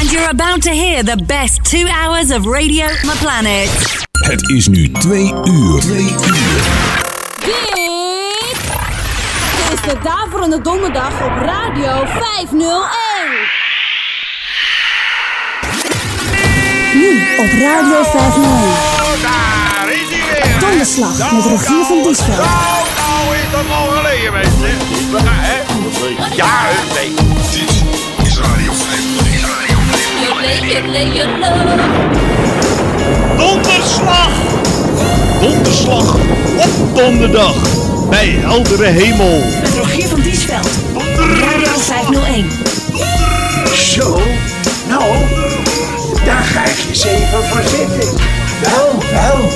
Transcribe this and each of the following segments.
And you're about to hear the best two hours of radio on the planet. Het is nu twee uur. Twee uur. Dit is de Daverende Donderdag op Radio 501. Nu op Radio 501. Daar is hij weer. Donderslag met Rogier van Diesveld. Nou, nou is dat al geleden, mensen. Gaan, hè? Ja, nee. Dit is Radio 501. Donderslag! Donderslag op donderdag bij heldere hemel. Met Rogier van Diesveld. Radio 501. Zo, nou, daar ga ik eens even voor zitten. Wel, wel.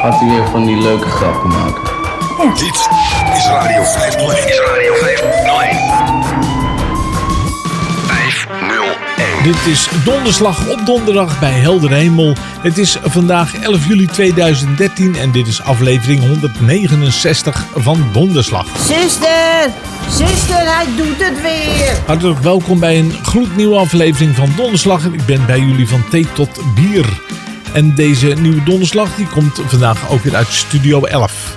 Gaat u weer van die leuke grappen maken? Dit is Radio 501. Is Radio 501. 501. Dit is donderslag op donderdag bij heldere hemel. Het is vandaag 11 juli 2013 en dit is aflevering 169 van Donderslag. Zuster, zuster, hij doet het weer. Hartelijk welkom bij een gloednieuwe aflevering van Donderslag. En ik ben bij jullie van thee tot bier. En deze nieuwe Donderslag die komt vandaag ook weer uit Studio 11.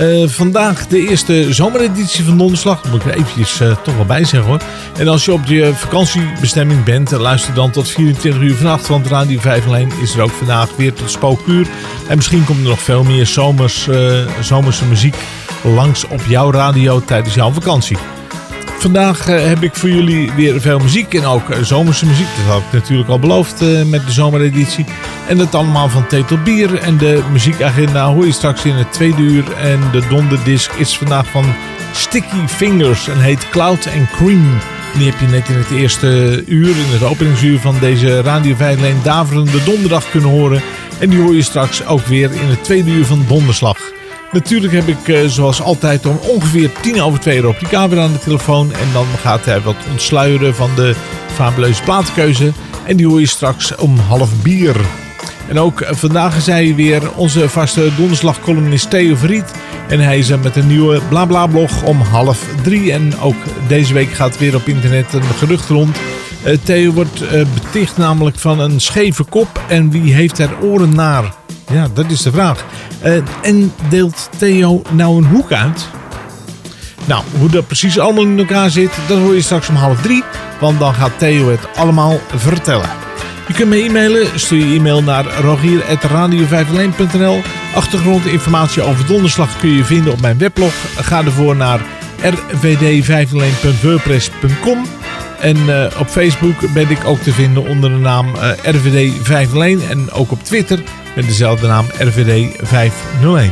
Eh, vandaag de eerste zomereditie van Donderslag. Dat moet ik er eventjes eh, toch wel bij zeggen hoor. En als je op je vakantiebestemming bent, eh, luister dan tot 24 uur vannacht. Want Radio 501 is er ook vandaag weer tot spookuur. En misschien komt er nog veel meer zomers, zomerse muziek langs op jouw radio tijdens jouw vakantie. Vandaag eh, heb ik voor jullie weer veel muziek en ook eh, zomerse muziek. Dat had ik natuurlijk al beloofd eh, met de zomereditie. En dat allemaal van tot bier. En de muziekagenda hoor je straks in het tweede uur. En de donderdisc is vandaag van Sticky Fingers en heet Cloud and Cream. Die heb je net in het eerste uur, in het openingsuur van deze Radio 5 Daverende Donderdag kunnen horen. En die hoor je straks ook weer in het tweede uur van Donderslag. Natuurlijk heb ik eh, zoals altijd om ongeveer tien over twee Rob weer aan de telefoon. En dan gaat hij wat ontsluieren van de fabuleuze platenkeuze. En die hoor je straks om half bier. En ook eh, vandaag is hij weer onze vaste donderslagcolumnist Theo Verriet. En hij is met een nieuwe BlaBla-blog om half drie. En ook deze week gaat weer op internet een gerucht rond. Eh, Theo wordt beticht namelijk van een scheve kop. En wie heeft er oren naar? Ja, dat is de vraag. Eh, en deelt Theo nou een hoek uit? Nou, hoe dat precies allemaal in elkaar zit, dat hoor je straks om half drie. Want dan gaat Theo het allemaal vertellen. Je kunt me e-mailen. Stuur je e-mail naar rogier.radio501.nl Achtergrondinformatie over donderslag kun je vinden op mijn weblog. Ga ervoor naar rvd501.wordpress.com En eh, op Facebook ben ik ook te vinden onder de naam eh, RVD501. En ook op Twitter met dezelfde naam RVD501.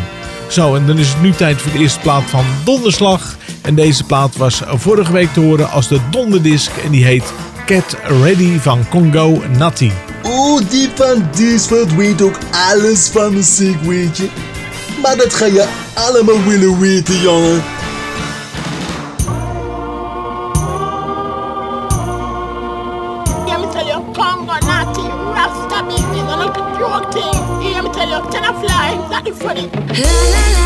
Zo, en dan is het nu tijd voor de eerste plaat van Donderslag. En deze plaat was vorige week te horen als de Donderdisc. En die heet Cat Ready van Congo Natty. Oeh, die van Diesveld weet ook alles van muziek, weet je. Maar dat ga je allemaal willen weten, jongen. Funny.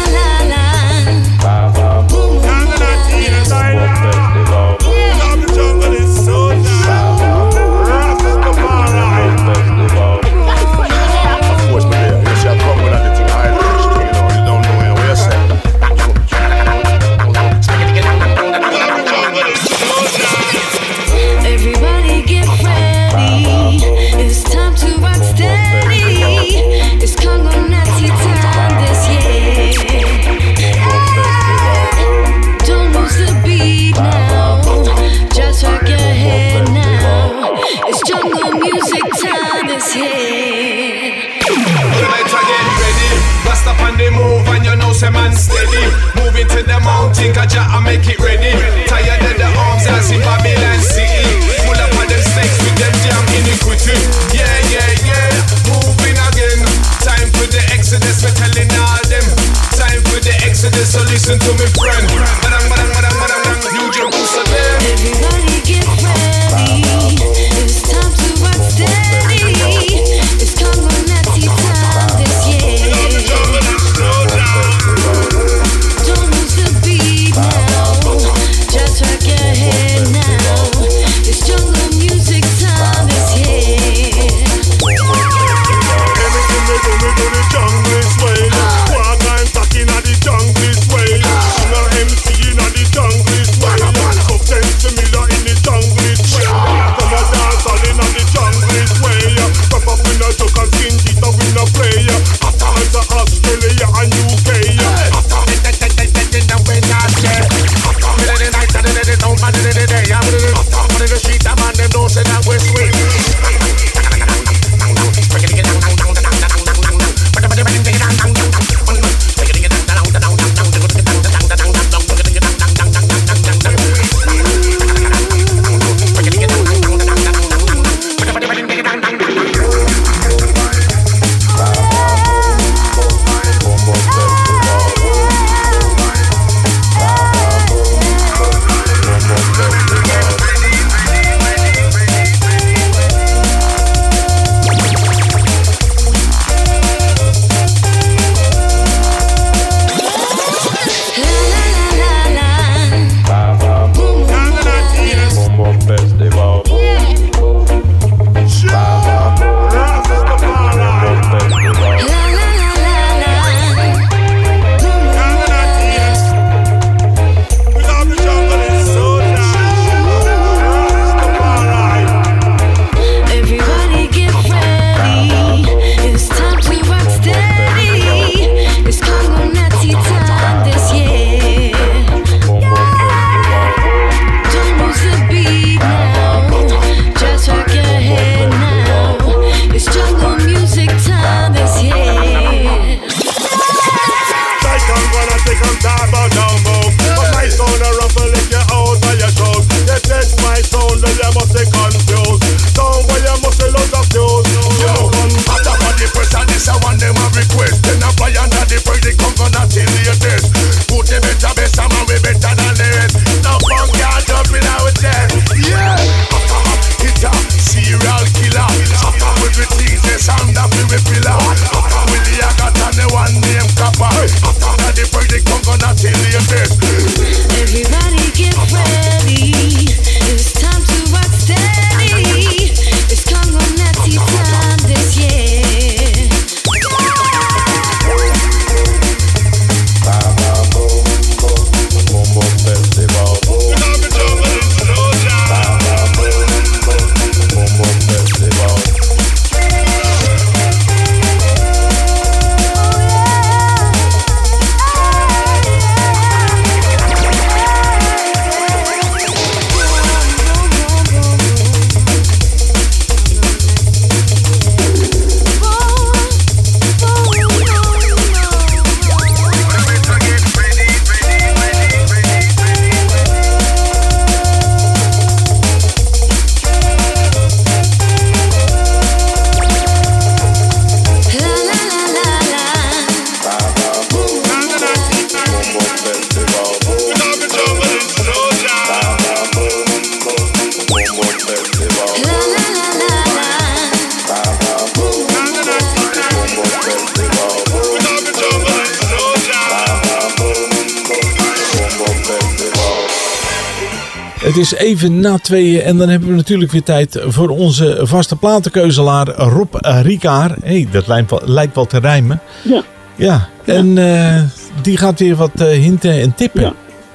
Even na tweeën en dan hebben we natuurlijk weer tijd voor onze vaste platenkeuzelaar Rob Rikaar. Hé, hey, dat lijkt wel, lijkt wel te rijmen. Ja. Ja, en eh, die gaat weer wat eh, hinten en tippen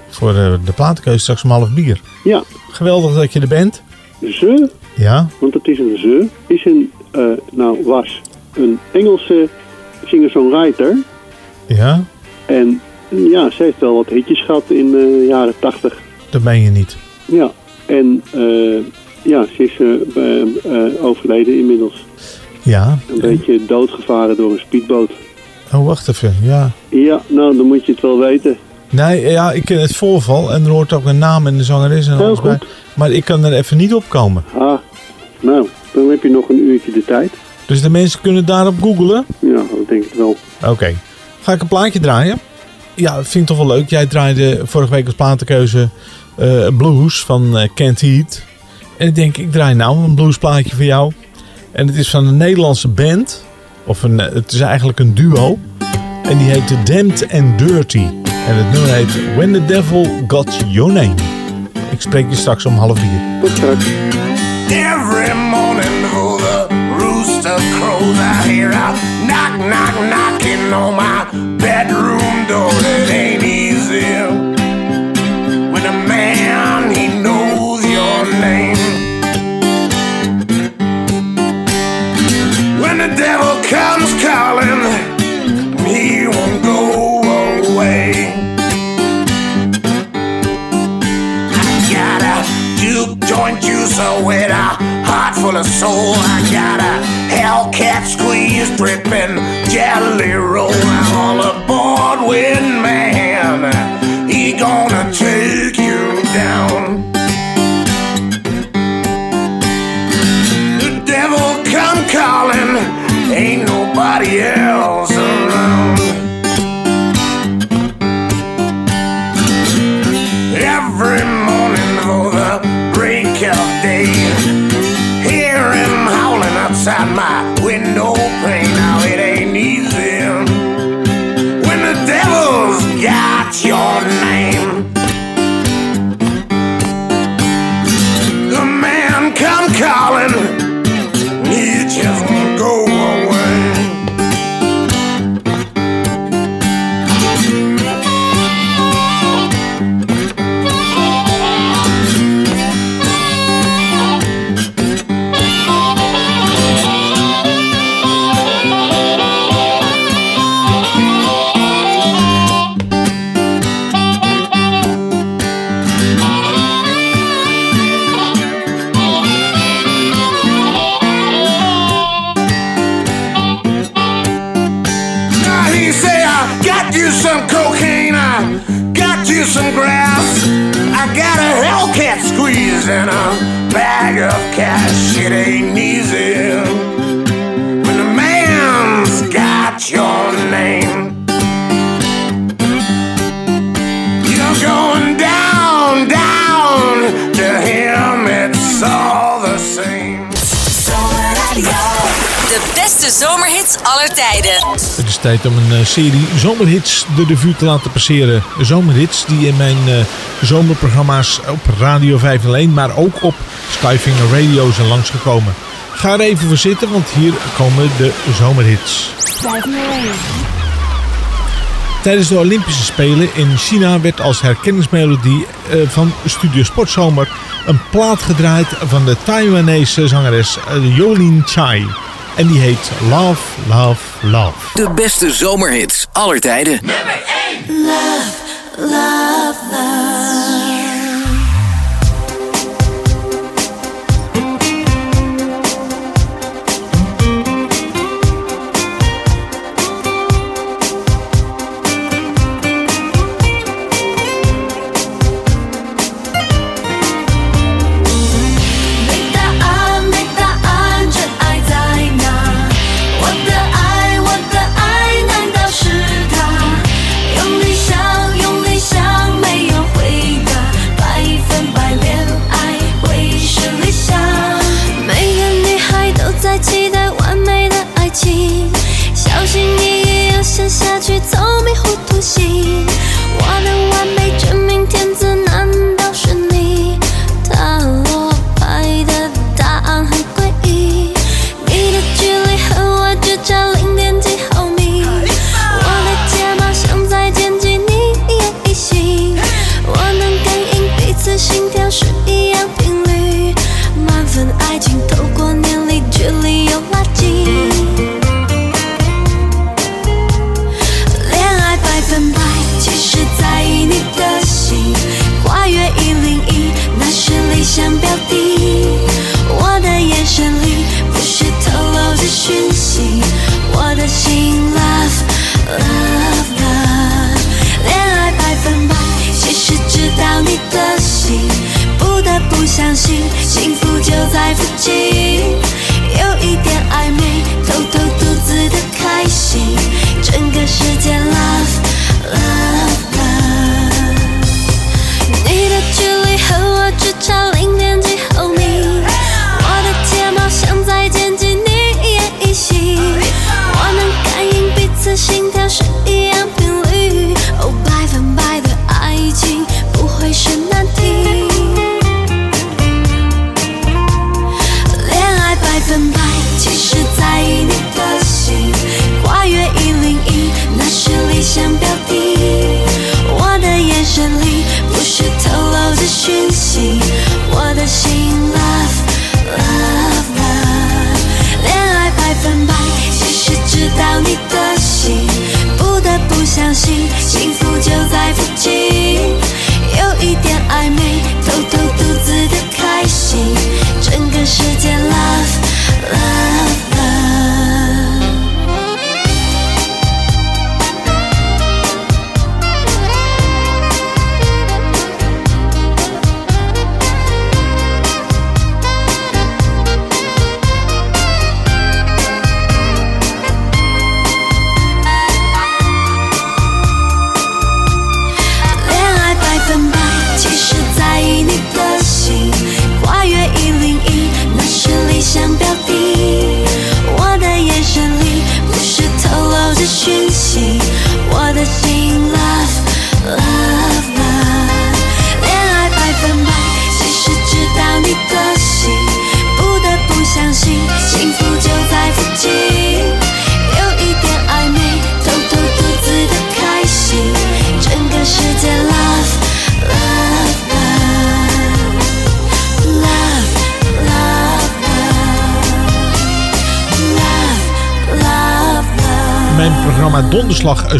voor eh, de platenkeuze straks om half bier. Ja. Geweldig dat je er bent. Ze, Ja, want het is een ze, is een, nou was een Engelse singer-songwriter. ja, En ja, ze heeft wel wat hitjes gehad in de jaren tachtig. dat ben je niet. Ja, en eh, ja, ze is eh, overleden inmiddels. Ja, Een beetje doodgevaren door een speedboot. oh wacht even, ja. Ja, nou, dan moet je het wel weten. Nee, ja, ik ken het voorval en er hoort ook een naam en de zangeres en alles bij. Maar ik kan er even niet op komen. Ah, nou, dan heb je nog een uurtje de tijd. Dus de mensen kunnen daarop googlen. Ja, dat denk ik wel. Oké. Ga ik een plaatje draaien? Ja, vind ik toch wel leuk. Jij draaide vorige week als platenkeuze blues van eh, Kent Heat. En ik denk, ik draai nou een bluesplaatje voor jou. En het is van een Nederlandse band. Of een, eh, het is eigenlijk een duo. En die heet Damned and Dirty. En het nummer heet When the Devil Got Your Name. Ik spreek je straks om half vier. Tot straks. Every morning before the rooster crows, I hear a knock, knock, knocking on my bedroom door. It ain't easy Comes calling, he won't go away. I got a Duke joint juicer with a heart full of soul. I got a Hellcat squeeze dripping jelly roll. I'm all aboard with Man. He gonna take you down. The devil come calling somebody else. is tijd om een eh, serie zomerhits de revue te laten passeren. Zomerhits die in mijn eh, zomerprogramma's op Radio 501, maar ook op Skyfinger Radio zijn langsgekomen. Ga er even voor zitten, want hier komen de zomerhits. Tijdens de Olympische Spelen in China werd als herkenningsmelodie eh, van Studio Sportzomer een plaat gedraaid van de Taiwanese zangeres Jolin Chai. En die heet Love, Love, Love. De beste zomerhits aller tijden. Nummer 1. Love, love, love.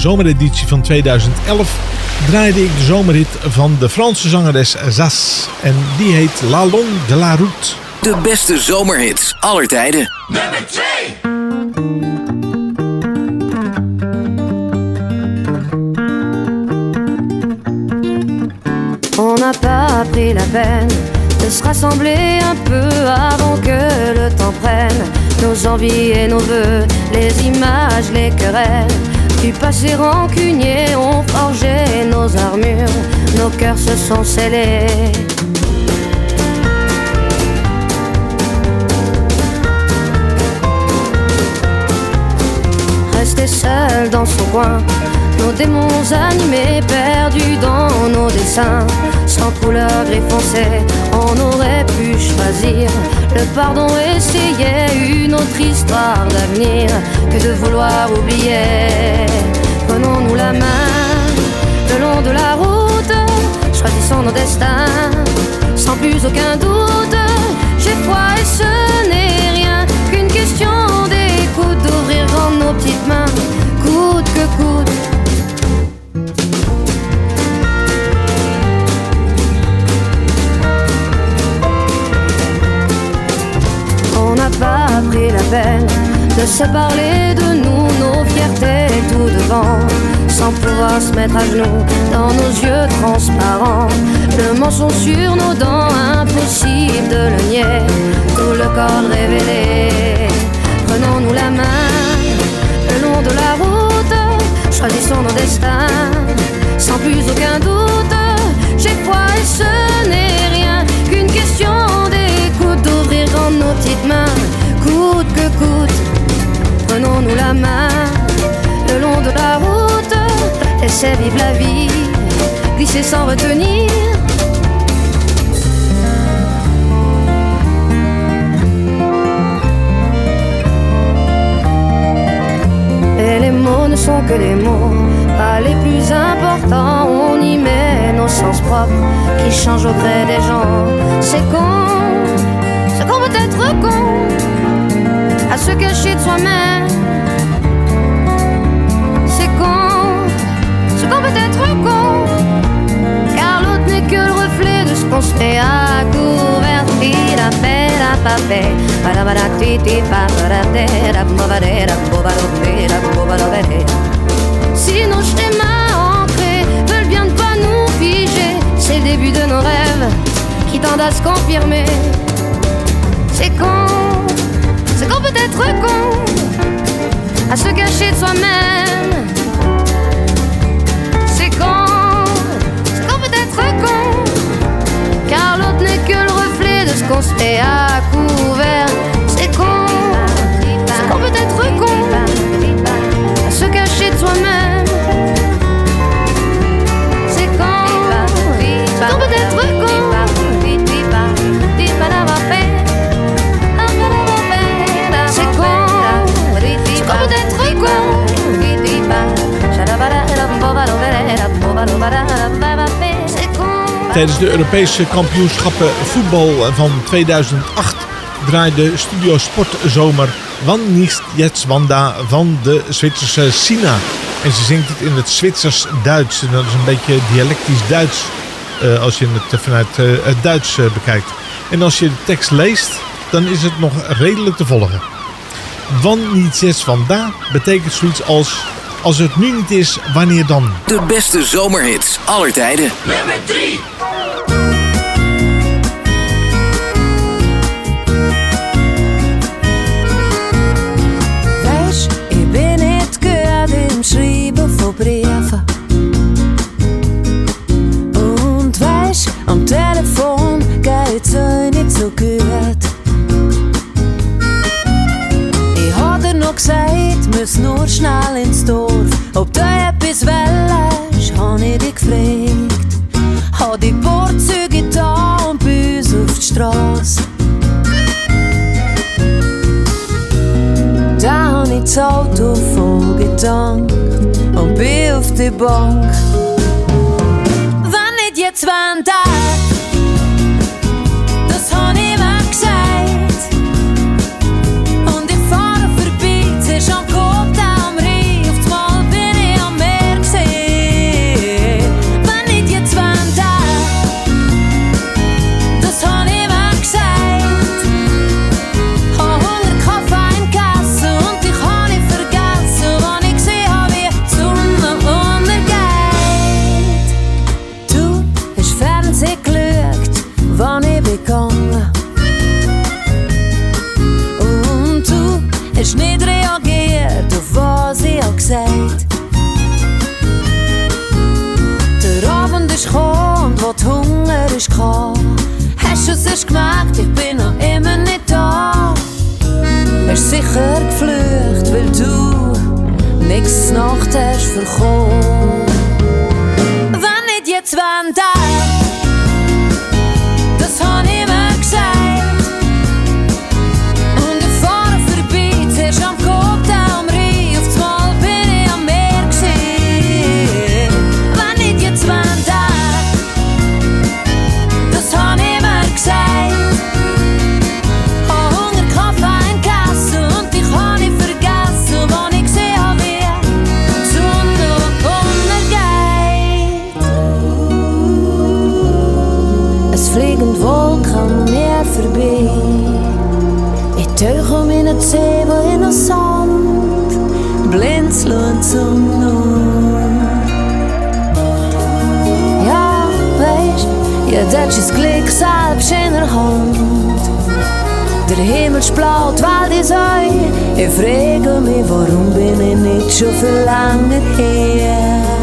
Zomereditie van 2011 draaide ik de zomerhit van de Franse zangeres Zas. En die heet La Longue de la Route. De beste zomerhits aller tijden. Nummer 2. On n'a pas pris la peine de se rassembler un peu avant que le temps prenne nos envies et nos voeux, les images, les querelles. Du passé rancunier ont forgé nos armures, nos cœurs se sont scellés. Resté seul dans son coin, nos démons animés, perdus dans nos dessins, sans couleur gris foncé, on aurait pu choisir le pardon, essayer une autre histoire d'avenir que de vouloir oublier. Prenons-nous la main le long de la route, choisissons nos destins, sans plus aucun doute. J'ai foi et ce n'est rien qu'une question d'écoute, d'ouvrir grand nos petites mains, coûte que coûte. On n'a pas pris la peine de se parler de nous, nos fiertés tout devant, sans pouvoir se mettre à genoux dans nos yeux transparents. Le mensonge sur nos dents, impossible de le nier, tout le corps révélé. Prenons-nous la main le long de la route, choisissons nos destins, sans plus aucun doute. J'ai foi et ce n'est rien qu'une question d'écoute, d'ouvrir grand nos petites mains, coûte que coûte. Prenons-nous la main le long de la route, laissez vivre la vie, glisser sans retenir. Et les mots ne sont que des mots, pas les plus importants. On y met nos sens propres qui changent au gré des gens. C'est con, c'est qu'on peut être con à se cacher de soi-même. C'est con, c'est qu'on peut être con, car l'autre n'est que le reflet de ce qu'on se fait à couvert. La paix, la paix, para para ti ti pa para te, la bobadera, bobadera, bobadera. Si nos schémas ancrés veulent bien ne pas nous figer, c'est le début de nos rêves qui tendent à se confirmer. C'est con, c'est qu'on peut être con à se cacher de soi-même. C'est con, c'est qu'on peut être con, car l'autre n'est que le reflet de ce qu'on se fait à couvert. Tijdens de Europese kampioenschappen voetbal van 2008 draaide Studio Sport Zomer Wan nicht jetzt Wanda van de Zwitserse Sina. En ze zingt het in het Zwitsers-Duits. En dat is een beetje dialectisch Duits eh, als je het vanuit eh, het Duits eh, bekijkt. En als je de tekst leest, dan is het nog redelijk te volgen. Wan niet jetzt Wanda betekent zoiets als als het nu niet is, wanneer dan? De beste zomerhits aller tijden. Nummer 3. schnell ins Dorf. Ob du etwas willst, hab ich dich gefragt. Hab die Vorzüge da und bei uns auf die Strasse. Da hab ich das Auto voll getankt und bin auf die Bank. bist sicher geflucht, weil du nichts Nacht hast verkommen. dat je klik zal op zijn hand. De hemel splaut wat is hij? Ik vraag me waarom ben ik niet zo veel langer hier.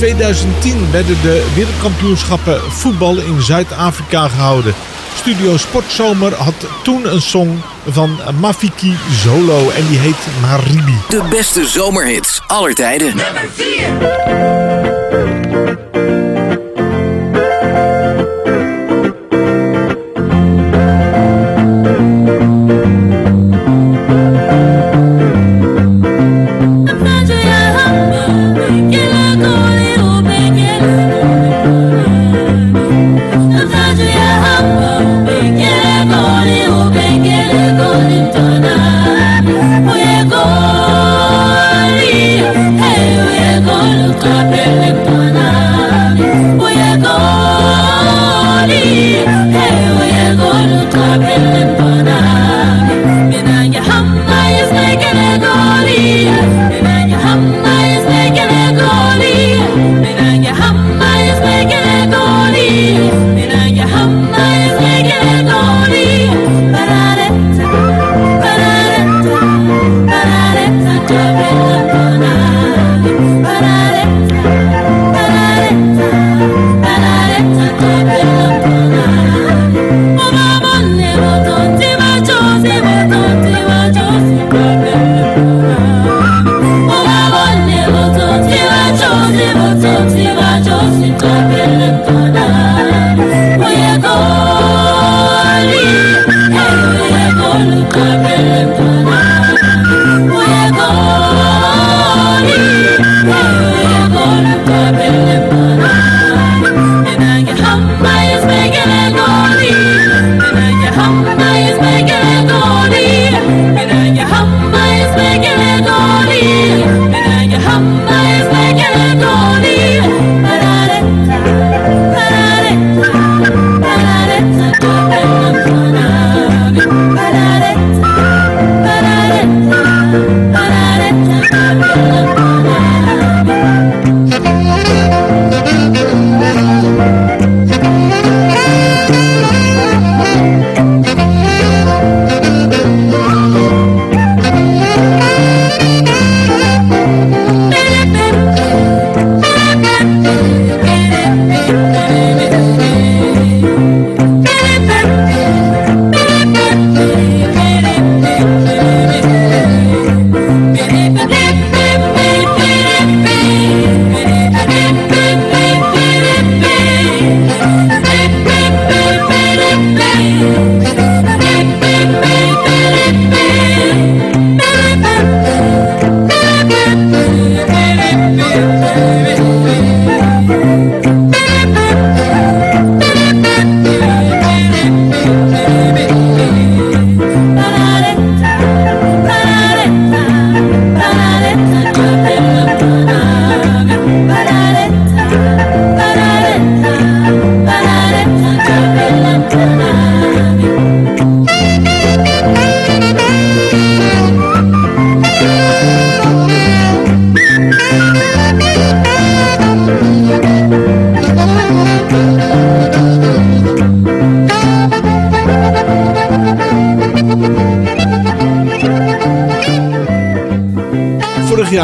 2010 werden de wereldkampioenschappen voetbal in Zuid-Afrika gehouden. Studio Sportzomer had toen een song van Mafiki Solo en die heet Maribi. De beste zomerhits aller tijden. Nummer 4.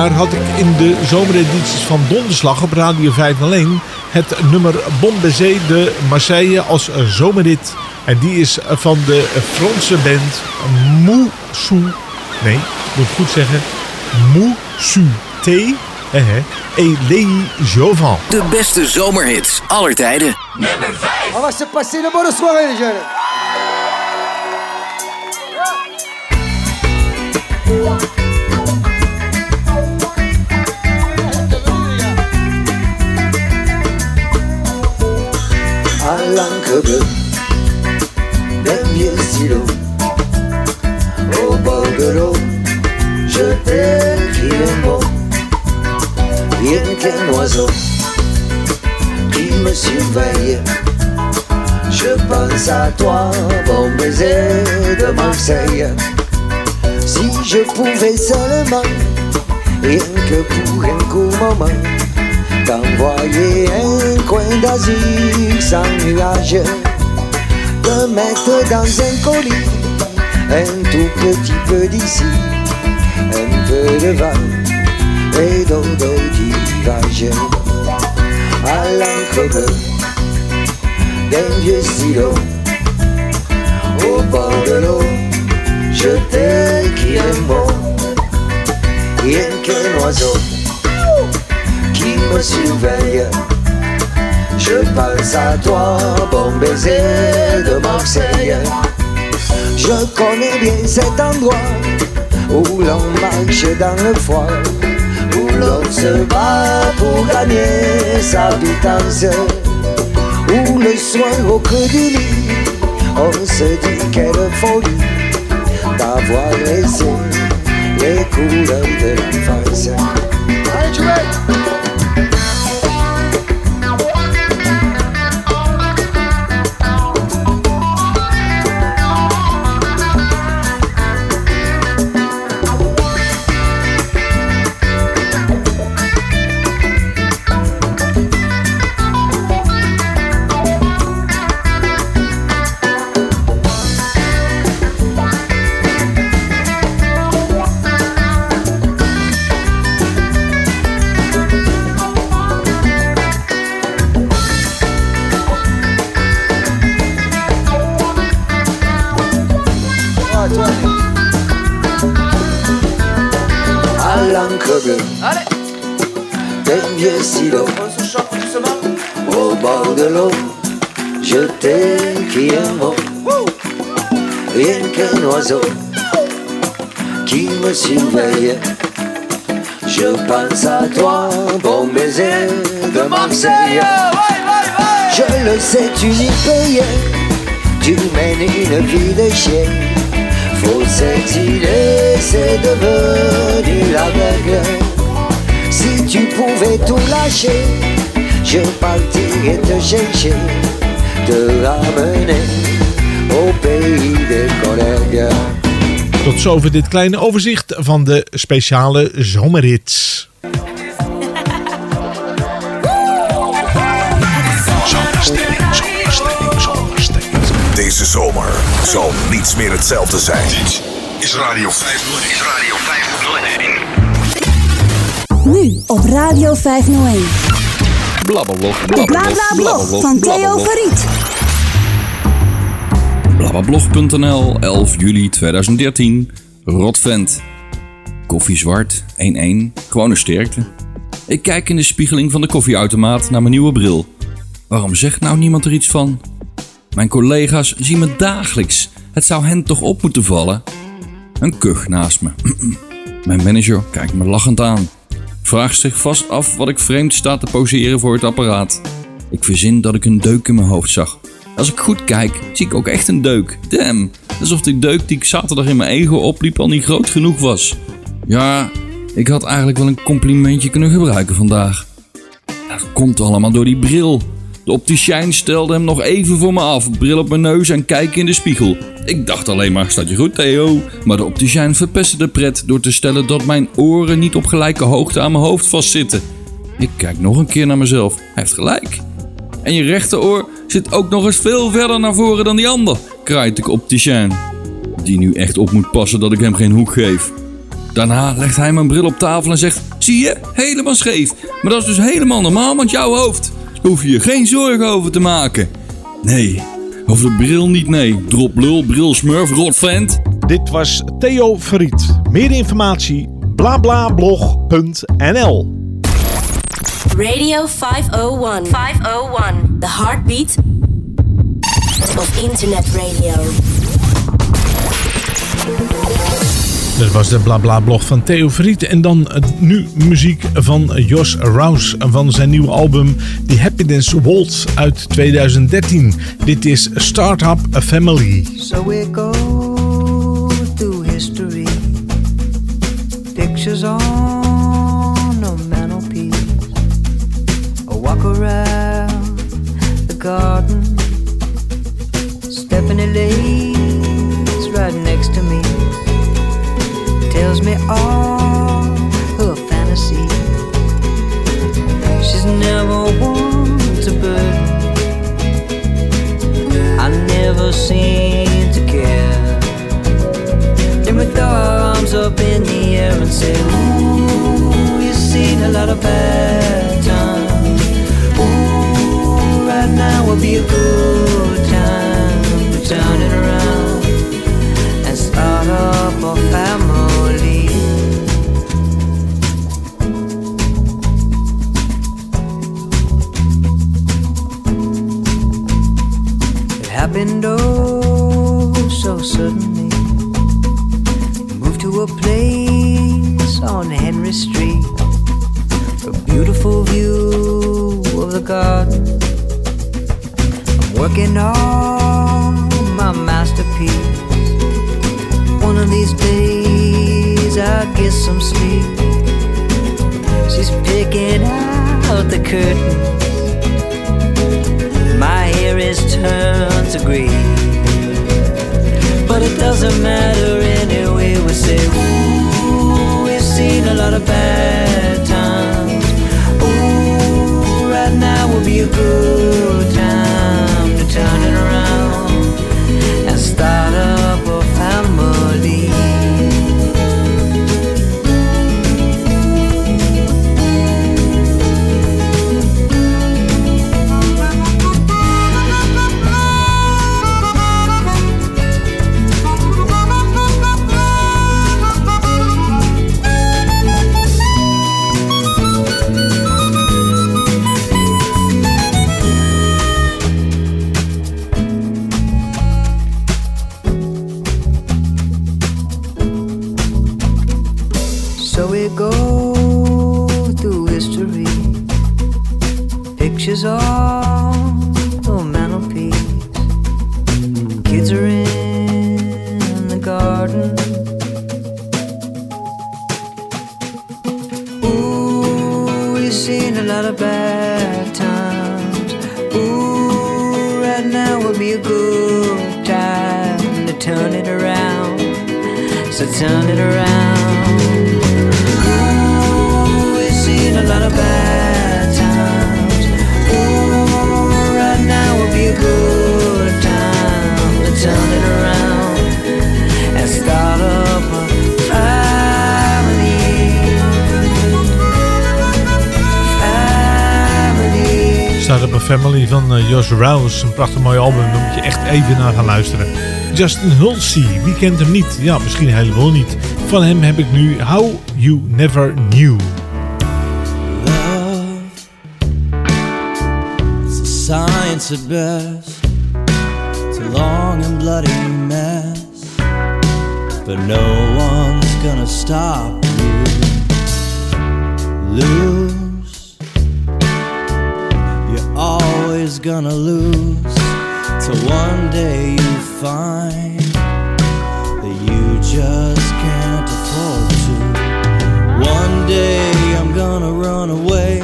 Jaar had ik in de zomeredities van Donderslag op Radio 501 het nummer Baiser de Marseille als zomerrit. En die is van de Franse band Moussou. Nee, ik moet goed zeggen. Moussou T. Eh, et Lei Jovan. De beste zomerhits aller tijden. On va se passer une bonne soirée, les jeunes. Bleue d'un vieux stylo. Au bord de l'eau je t'écris un mot rien qu'un oiseau qui me surveille je pense à toi bon baiser de Marseille. Si je pouvais seulement rien que pour un court moment d'envoyer un coin d'Asie sans nuage, de mettre dans un colis un tout petit peu d'ici, un peu de vin et d'eau d'orage à l'encre bleue d'un vieux stylo au bord de l'eau. Je t'écris un mot, rien qu'un oiseau me surveille. Je pense à toi, bon baiser de Marseille. Je connais bien cet endroit où l'on marche dans le froid, où l'on se bat pour gagner sa pitance, où le soir au creux du lit, on se dit quelle folie d'avoir laissé les couleurs de l'enfance. L'eau. Je t'écris un mot, rien qu'un oiseau qui me surveille. Je pense à toi, bon baiser de Marseille. Je le sais, tu n'y rien, tu mènes une vie de chien. Faut s'exiler, c'est devenu la règle. Si tu pouvais tout lâcher, je partirais te chercher, te ramener au pays des collègues. Tot zover dit kleine overzicht van de speciale zomerhits. Deze zomer zal niets meer hetzelfde zijn. Dit is Radio 501. Is Radio 501. Nu op Radio 501. Blablablog. De Blablablog van Theo Verriet. Blablablog.nl, 11 juli 2013. Rotvent. Koffie zwart, 1-1. Gewone sterkte. Ik kijk in de spiegeling van de koffieautomaat naar mijn nieuwe bril. Waarom zegt nou niemand er iets van? Mijn collega's zien me dagelijks. Het zou hen toch op moeten vallen? Een kuch naast me. Mijn manager kijkt me lachend aan. Vraagt zich vast af wat ik vreemd sta te poseren voor het apparaat. Ik verzin dat ik een deuk in mijn hoofd zag. Als ik goed kijk, zie ik ook echt een deuk. Damn, alsof die deuk die ik zaterdag in mijn ego opliep al niet groot genoeg was. Ja, ik had eigenlijk wel een complimentje kunnen gebruiken vandaag. Dat komt allemaal door die bril. De opticien stelde hem nog even voor me af, bril op mijn neus en kijken in de spiegel. Ik dacht alleen maar, staat je goed Theo? Maar de opticien verpestte de pret door te stellen dat mijn oren niet op gelijke hoogte aan mijn hoofd vastzitten. Ik kijk nog een keer naar mezelf. Hij heeft gelijk. En je rechteroor zit ook nog eens veel verder naar voren dan die ander, kraait de opticien. Die nu echt op moet passen dat ik hem geen hoek geef. Daarna legt hij mijn bril op tafel en zegt: Zie je, helemaal scheef. Maar dat is dus helemaal normaal, want jouw hoofd. Daar hoef je je geen zorgen over te maken. Nee, over de bril niet, nee. Drop lul, bril, smurf, rotvent. Dit was Theo Verriet. Meer informatie blablablog.nl Radio 501. 501. The heartbeat of internet radio. Dat was de blabla-blog van Theo Verriet. En dan eh, nu muziek van Jos Rouse van zijn nieuwe album The Happiness Waltz uit 2013. Dit is Startup Family. So we go through history. Pictures on a mantelpiece. A walk around the garden. Tells me all her fantasy. She's never once a burden. I never seem to care. Then we throw our arms up in the air and say, Ooh, you've seen a lot of bad times. Ooh, right now would be a good happened oh so suddenly. Moved to a place on Henry Street. A beautiful view of the garden. I'm working on my masterpiece. One of these days I'll get some sleep. She's picking out the curtains. My hair is turned to grey. But it doesn't matter anyway. We say, Ooh, we've seen a lot of bad times. Ooh, right now will be a good time to turn it around and start up a Een prachtig mooi album. Daar moet je echt even naar gaan luisteren. Justin Hulsey, wie kent hem niet? Ja, misschien helemaal niet. Van hem heb ik nu How You Never Knew. It's a science at best. It's a long and bloody mess. But no one's gonna stop you. Lose. You're always gonna lose. Till one day you find that you just can't afford to. One day I'm gonna run away,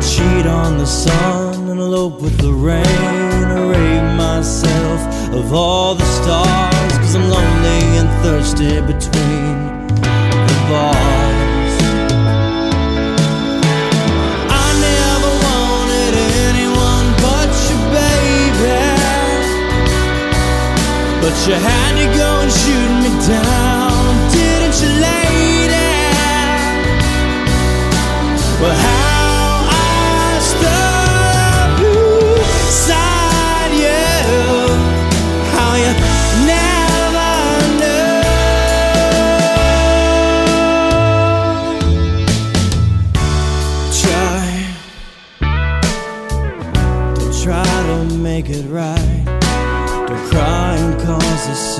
cheat on the sun and elope with the rain, array myself of all the stars, cause I'm lonely and thirsty between the bars. But you had to go and shoot me down, didn't you, lady? Well, how?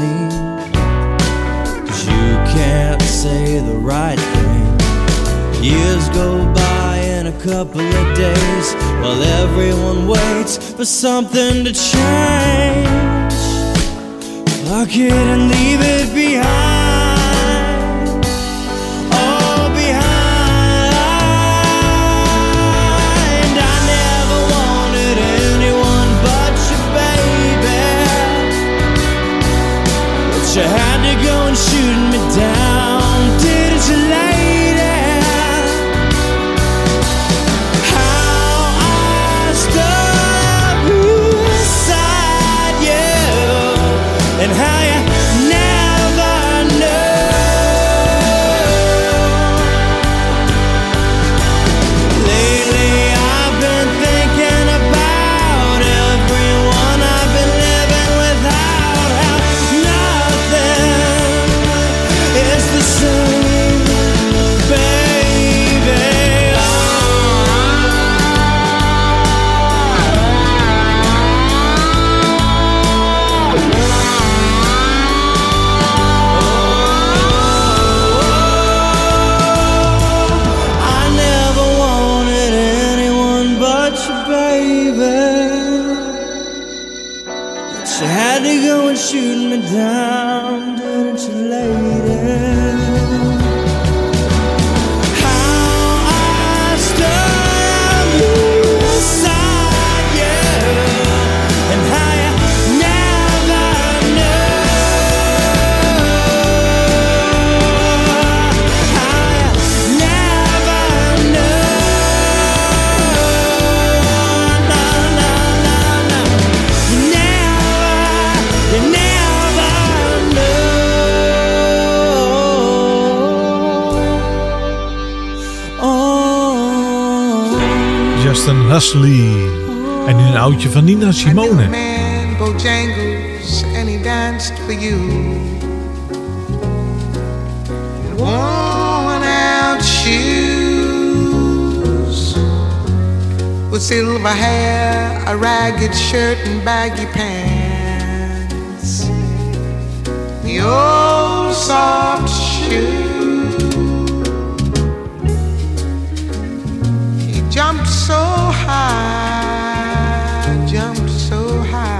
Cause. Cause you can't say the right thing. Years go by in a couple of days while everyone waits for something to change. Fuck it and leave it behind. Shoot me down, Huxley. En nu een oudje van Nina Simone. and he danced for you. Out shoes with silver hair, a ragged shirt, and baggy pants. The old soft shoe. Jumped so high.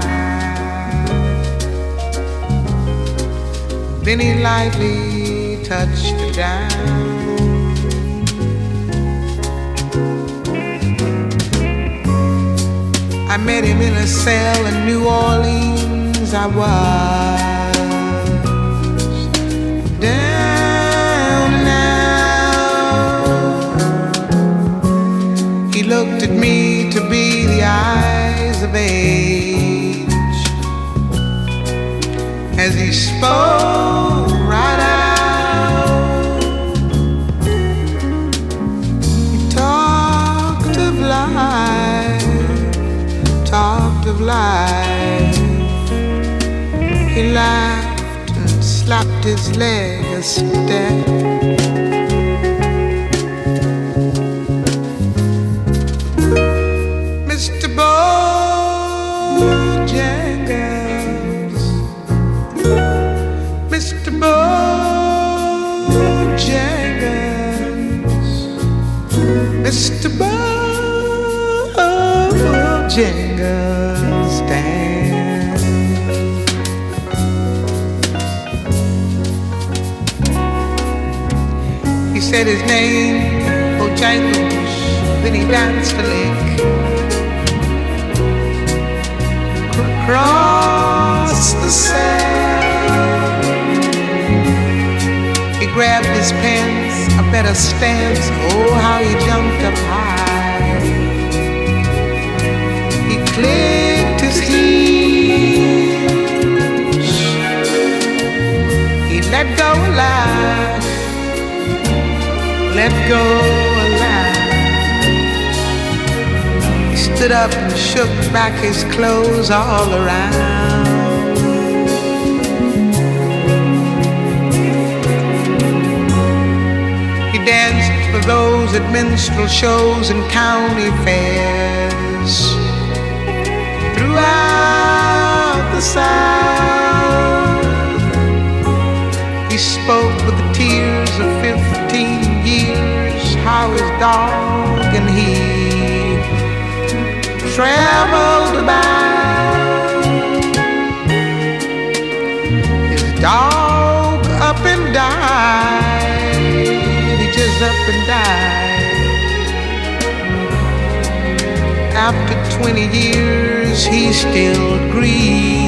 Then he lightly touched the down. I met him in a cell in New Orleans. I was looked at me to be the eyes of age as he spoke right out. He talked of life, talked of life. He laughed and slapped his leg a step. Said his name, Bojangles, then he danced a lick. across the sand. He grabbed his pants, a better stance. Oh, how he jumped up high. He clicked his heels. He let go a laugh, let go a laugh. stood up and shook back his clothes all around. He danced for those at minstrel shows and county fairs throughout the South. He spoke with the tears of 15 years, how his dog and he traveled about. His dog up and died. He just up and died. After 20 years, he still grieved.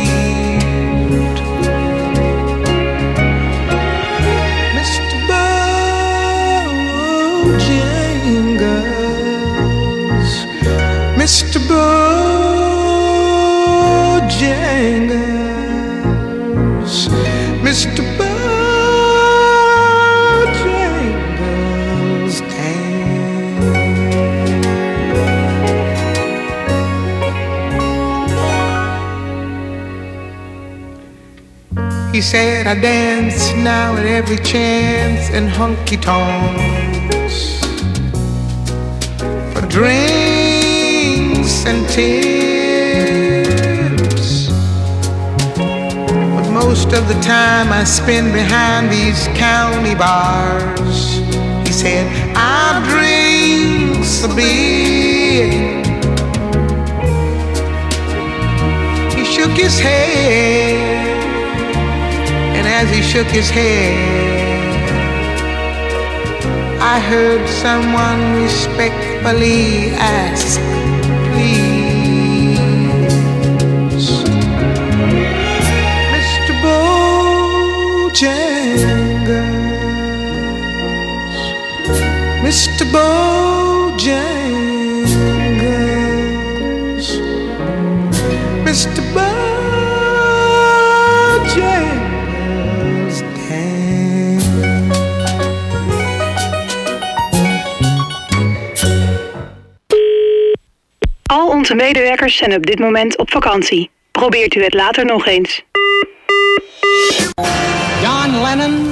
Said, I dance now at every chance in honky tonks for drinks and tips. But most of the time I spend behind these county bars. He said, I drink a beer. He shook his head. As he shook his head, I heard someone respectfully ask, please, Mr. Bojangles, Mr. onze medewerkers zijn op dit moment op vakantie. Probeert u het later nog eens. John Lennon.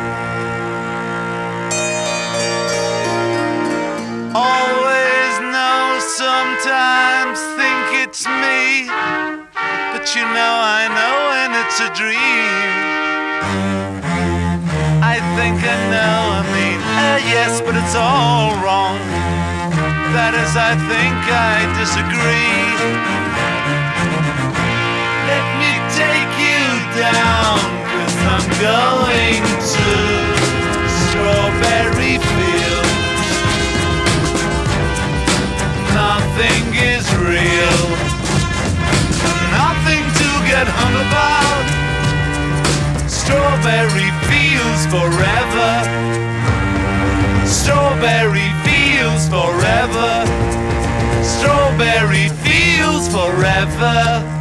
It's me. But you know, I know when it's a dream. I think I know, I mean, uh, yes, but it's all wrong. That is, I think I disagree. Let me take you down, cause I'm going to Strawberry Fields. Nothing is real, nothing to get hung about. Strawberry fields forever. Strawberry fields forever. Strawberry fields forever.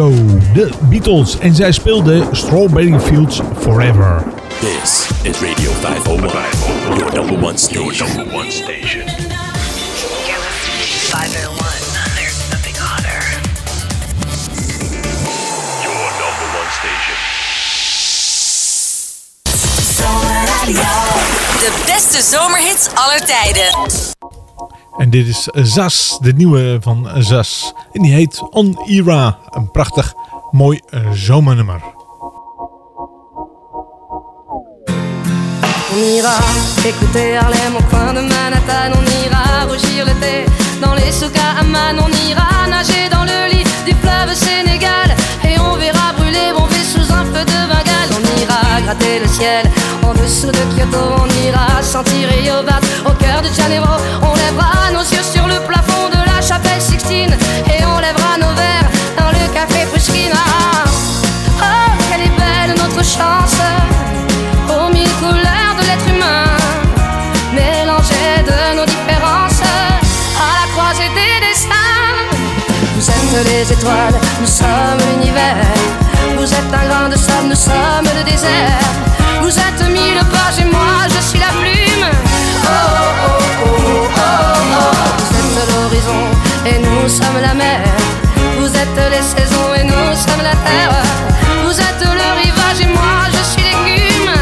Ringo, de Beatles. En zij speelden Strawberry Fields Forever. This is Radio 501, your number one station. Your number one station. 501. There's nothing hotter. Your number one station. De beste zomerhits aller tijden. En dit is Zas, de nieuwe van Zas. En die heet On Era. Een prachtig, mooi eh, zomernummer. On ira écouter Harlem au coin de Manhattan. On ira rougir le thé dans les souks à Amman. On ira nager dans le lit du fleuve Sénégal. Et on verra brûler bomber sous un feu de Bengale. On ira gratter le ciel en dessous de Kyoto. On ira sentir Rio Bat au cœur de Janeiro. On lèvera nos yeux sur le plafond Sixtine. Et on lèvera nos verres dans le café Pushkin. Ah, oh, quelle est belle notre chance aux mille couleurs de l'être humain, mélangées de nos différences à la croisée des destins. Vous êtes les étoiles, nous sommes l'univers. Vous êtes un grain de sable, nous sommes le désert. Vous êtes mille pages et moi je suis la plume. Oh oh oh oh oh oh. Vous êtes l'horizon et nous sommes la mer. Vous êtes les saisons et nous sommes la terre. Vous êtes le rivage et moi je suis l'écume.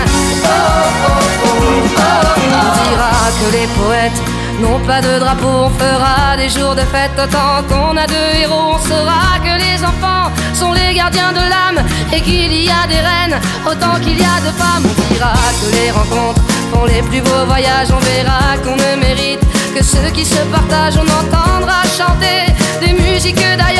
On dira que les poètes n'ont pas de drapeau. On fera des jours de fête autant qu'on a de héros. On saura que les enfants sont les gardiens de l'âme et qu'il y a des reines autant qu'il y a de femmes. On dira que les rencontres font les plus beaux voyages. On verra qu'on ne mérite que ceux qui se partagent. On entendra chanter des musiques d'ailleurs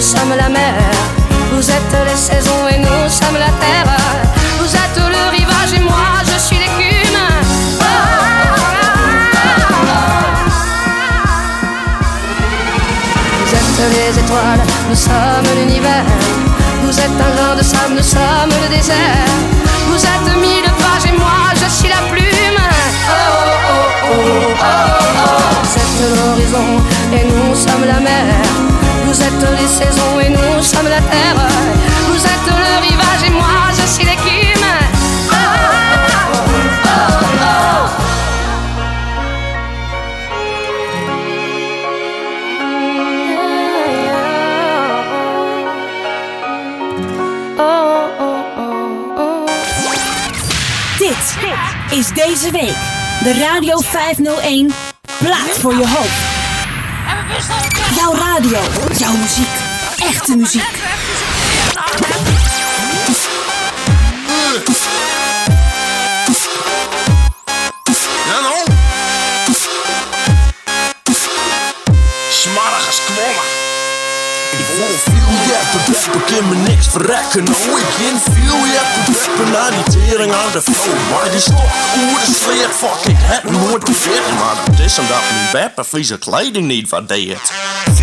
nous sommes la mer. Vous êtes les saisons et nous sommes la terre. Vous êtes le rivage et moi je suis l'écume. Vous êtes les étoiles, nous sommes l'univers. Vous êtes un grain de sable, nous sommes le désert. Vous êtes mille pages et moi je suis la plume. Vous êtes l'horizon et nous sommes la mer. êtes les saisons et nous sommes la terre. Vous êtes le rivage et moi je suis l'écume. Oh, oh, oh, Dit is deze week de Radio 501 Plaat voor je hoop. Jouw radio, jouw muziek, echte muziek. Nou? Smarrig als kwollen. Ik voel veel jeppen, ik kan me niks verrekken. Nou, ik in veel jeppen, deppen naar die tering aan de flow. Maar die stok, oeh, de sleert, fuck, ik heb nooit fit. Maar dat is omdat mijn beppen vieze kleding niet waardeert.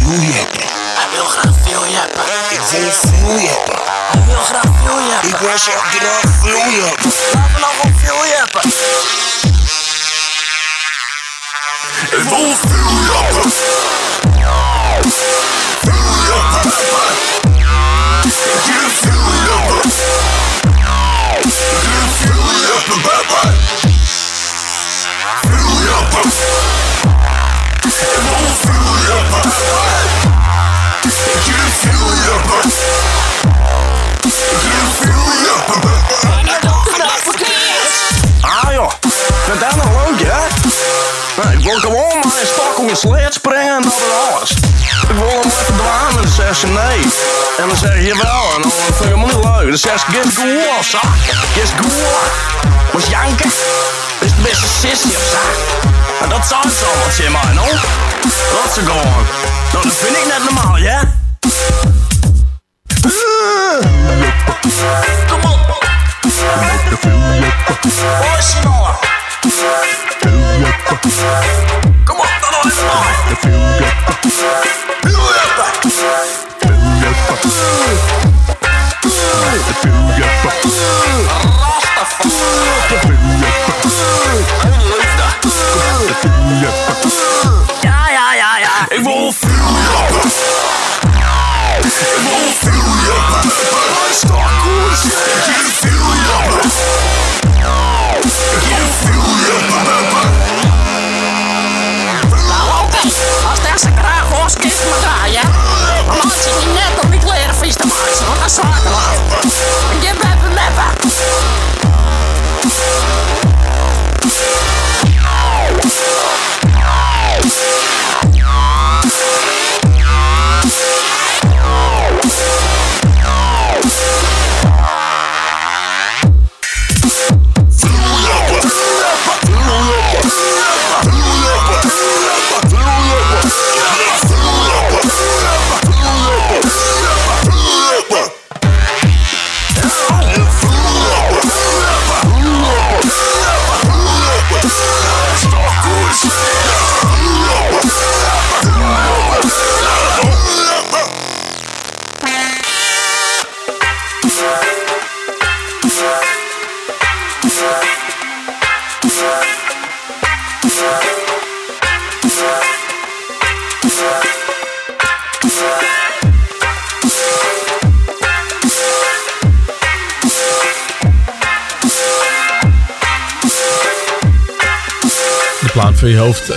Jujete. A biografia ujete. Ik zelf jete. A biografia ujete. Ik was op graf ujete. Laten nog op veel jete. Ik wil veel jete. Ah joh, vind dat nou leuk hè? Ik wil gewoon een stok om een sled springen en dat is alles. Ik wil hem even dwaan en dan zeg ze nee. En dan zeg je wel en dan vind je helemaal niet leuk. Dan zeg ze, get goed of zo. Get goed. Moest janken. Is de beste sissy of zo. En dat zou zo wat je maar, no? Dat ze gewoon. Nou, dat vind ik net normaal? Kom Come on. Boys, you know Come on, Ik als deze graag hoort, kies me ja? Maar laat je niet net om die kleren vies te maken,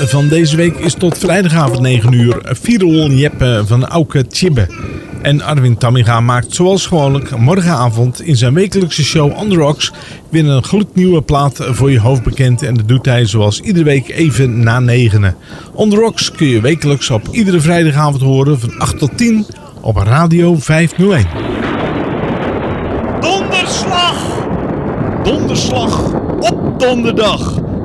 van deze week is tot vrijdagavond 9 uur. Virol Jeppe van Auke Tjibbe. En Arwin Tamminga maakt zoals gewoonlijk morgenavond in zijn wekelijkse show On The Rocks weer een gloednieuwe plaat voor je hoofd bekend. En dat doet hij zoals iedere week even na negenen. On The Rocks kun je wekelijks op iedere vrijdagavond horen van 8 tot 10 op Radio 501. Donderslag! Donderslag op donderdag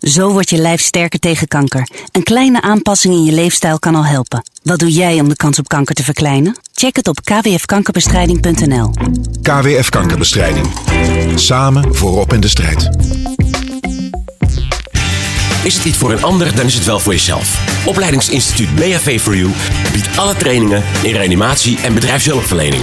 Zo wordt je lijf sterker tegen kanker. Een kleine aanpassing in je leefstijl kan al helpen. Wat doe jij om de kans op kanker te verkleinen? Check het op kwfkankerbestrijding.nl. KWF Kankerbestrijding. Samen voorop in de strijd. Is het niet voor een ander, dan is het wel voor jezelf. Opleidingsinstituut BHV for You biedt alle trainingen in reanimatie en bedrijfshulpverlening.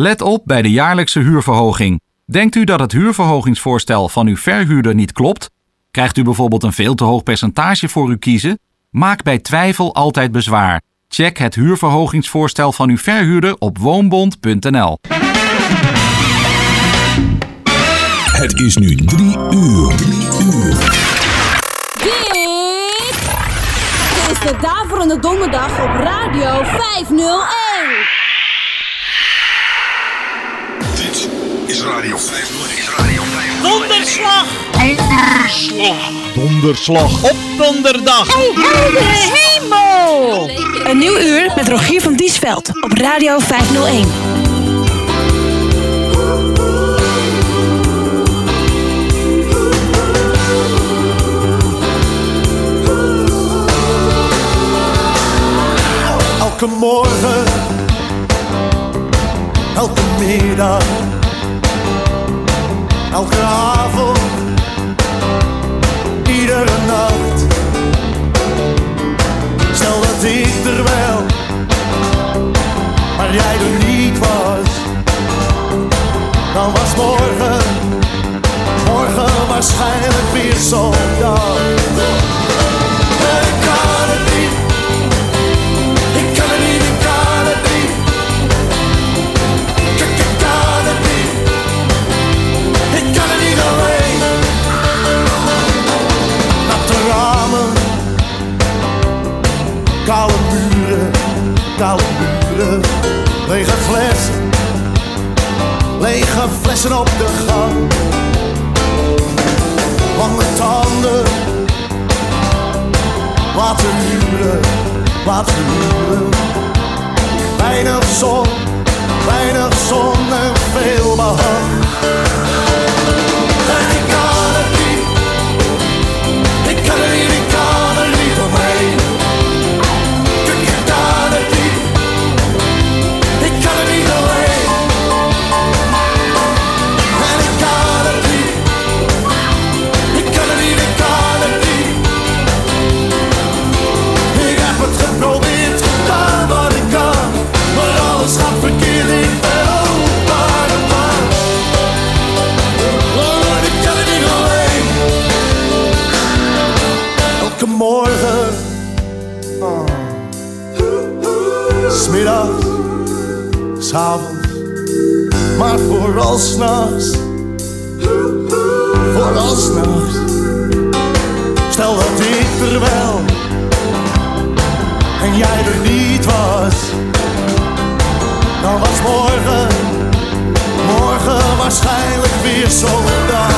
Let op bij de jaarlijkse huurverhoging. Denkt u dat het huurverhogingsvoorstel van uw verhuurder niet klopt? Krijgt u bijvoorbeeld een veel te hoog percentage voor uw kiezen? Maak bij twijfel altijd bezwaar. Check het huurverhogingsvoorstel van uw verhuurder op woonbond.nl. Het is nu drie uur. Dit is de Daverende Donderdag op Radio 501. Radio 501. Donderslag! Donderslag. Donderslag op donderdag. Hey, heldere hemel! Een nieuw uur met Rogier van Diesveld op Radio 501. Elke morgen, elke middag, elke avond, iedere nacht. Stel dat ik er wel, maar jij er niet was. Dan was morgen, morgen waarschijnlijk weer zo'n dag. Lege flessen. Lege flessen op de gang. Lange tanden. Laten huren, laten huren. Weinig zon, weinig zon en veel maar vooral s'nachts, vooral s'nachts. Stel dat ik er wel en jij er niet was, dan was morgen, morgen waarschijnlijk weer zo'n dag.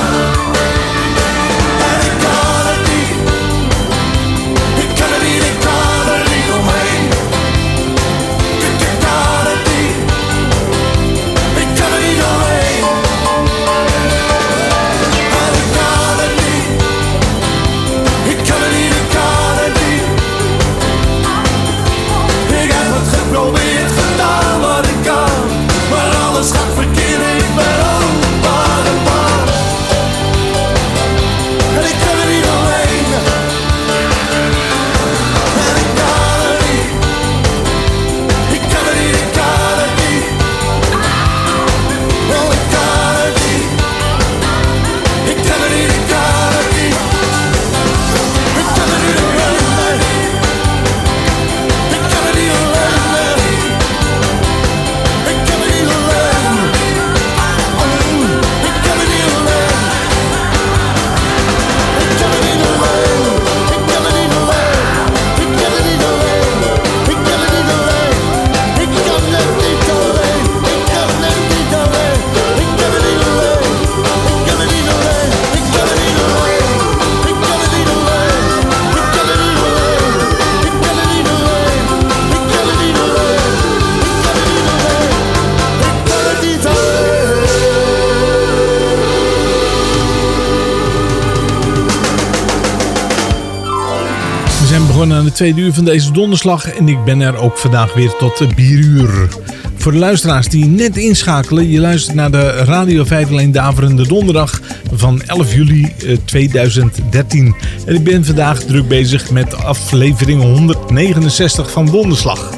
Tweede uur van deze donderslag en ik ben er ook vandaag weer tot 4 uur. Voor de luisteraars die net inschakelen, je luistert naar de Radio 5 Daverende Donderdag van 11 juli 2013. En ik ben vandaag druk bezig met aflevering 169 van Donderslag.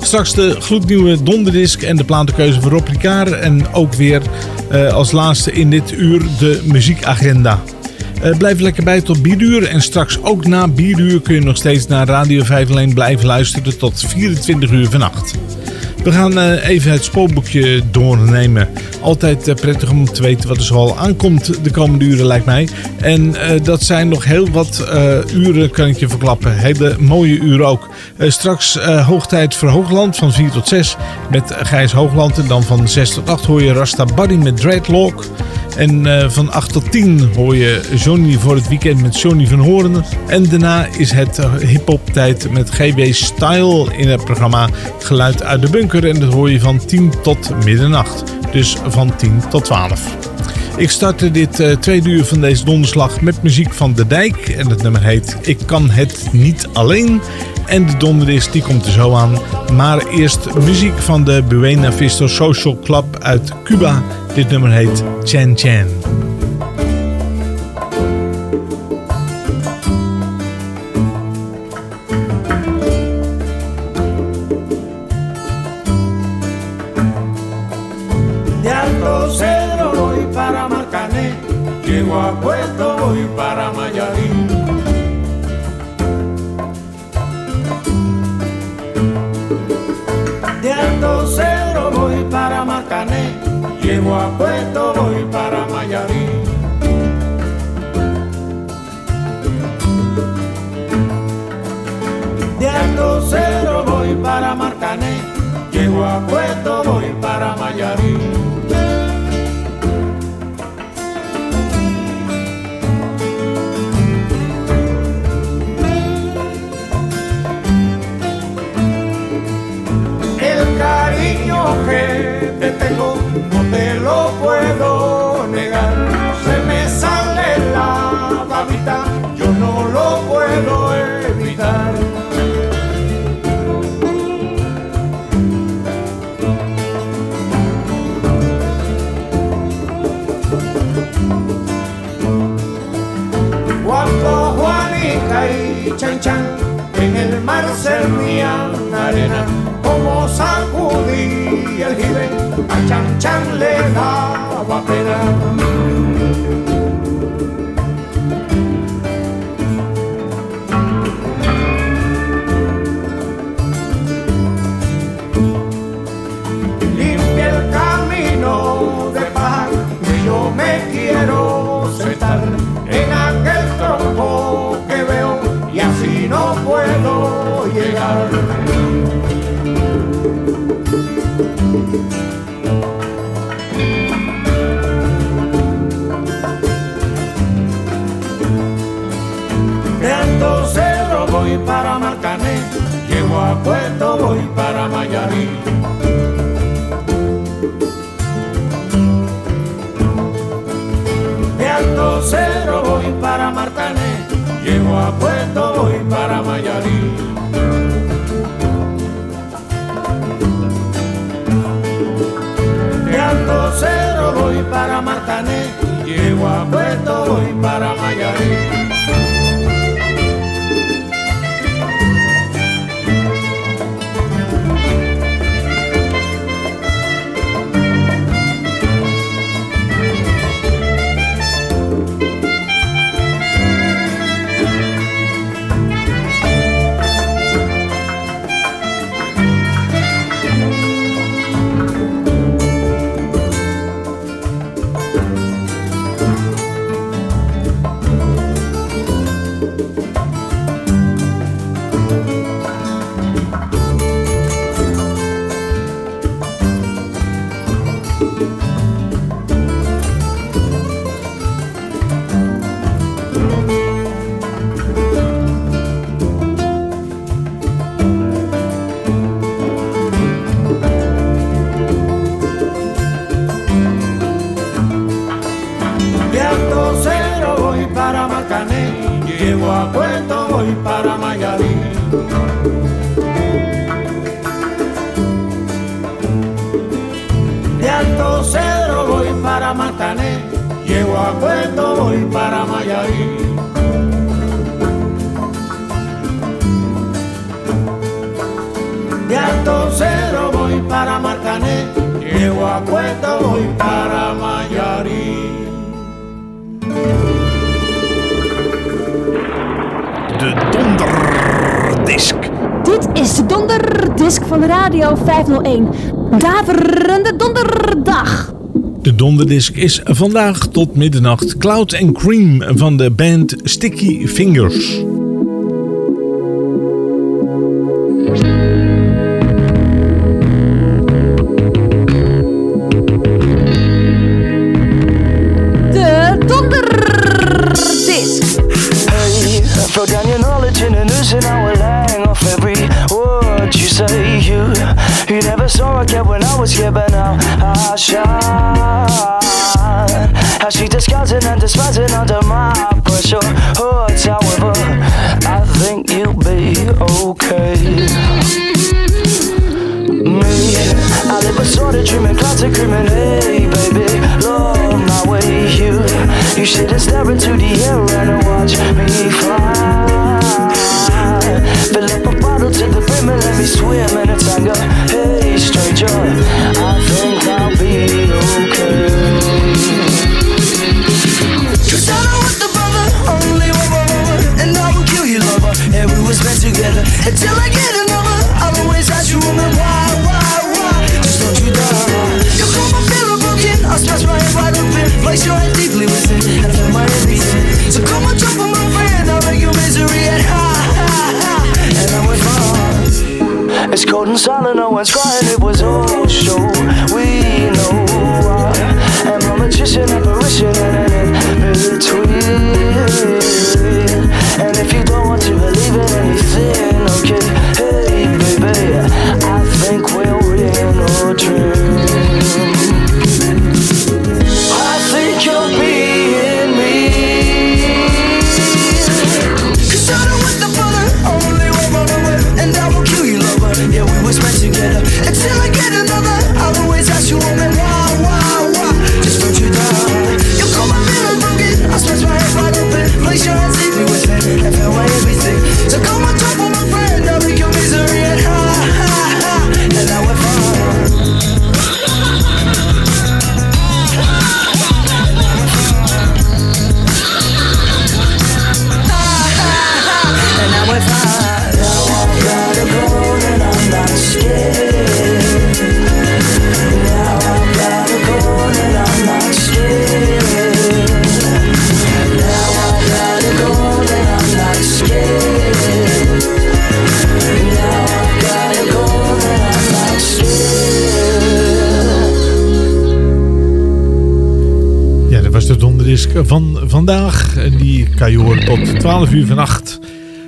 Straks de gloednieuwe donderdisc en de platenkeuze voor Rob. En ook weer uh, als laatste in dit uur de muziekagenda. Uh, blijf lekker bij tot bieruur. En straks ook na bieruur kun je nog steeds naar Radio 5 alleen blijven luisteren tot 24 uur vannacht. We gaan uh, even het spoorboekje doornemen. Altijd uh, prettig om te weten wat er zoal aankomt de komende uren lijkt mij. En dat zijn nog heel wat uren kan ik je verklappen. Hele mooie uren ook. straks hoogtijd voor Hoogland van 4 tot 6 met Gijs Hoogland. En dan van 6 tot 8 hoor je Rasta Buddy met Dreadlock. En uh, van 8 tot 10 hoor je Johnny voor het weekend met Johnny van Hoorn. En daarna is het hip-hop tijd met GB Style in het programma Geluid uit de Bunker. En dat hoor je van 10 tot middernacht. Dus van 10 tot 12. Ik startte dit uh, tweede uur van deze donderslag met muziek van De Dijk. En het nummer heet Ik kan het niet alleen. En de donderdisc die komt er zo aan. Maar eerst muziek van de Buena Vista Social Club uit Cuba. Dit nummer heet Chan Chan. Disc is vandaag tot middernacht Cloud and Cream van de band Sticky Fingers. discriminate, baby. Love my way, you. You should have stared into the 12 uur vannacht.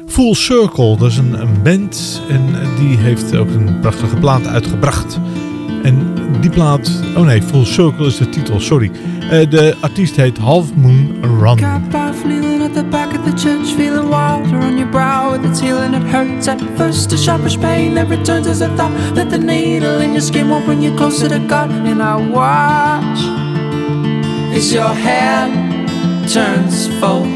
Full Circle, dat is een, een, band en die heeft ook een prachtige plaat uitgebracht. En die plaat, oh nee, Full Circle is de titel, sorry. Uh, de artiest heet Half Moon Run. at the back of the church, feeling wilder on your brow with its healing, it hurts at first. A sharpish pain that returns as a thought that the needle in your skin won't bring you closer to God. And I watch as your hand turns full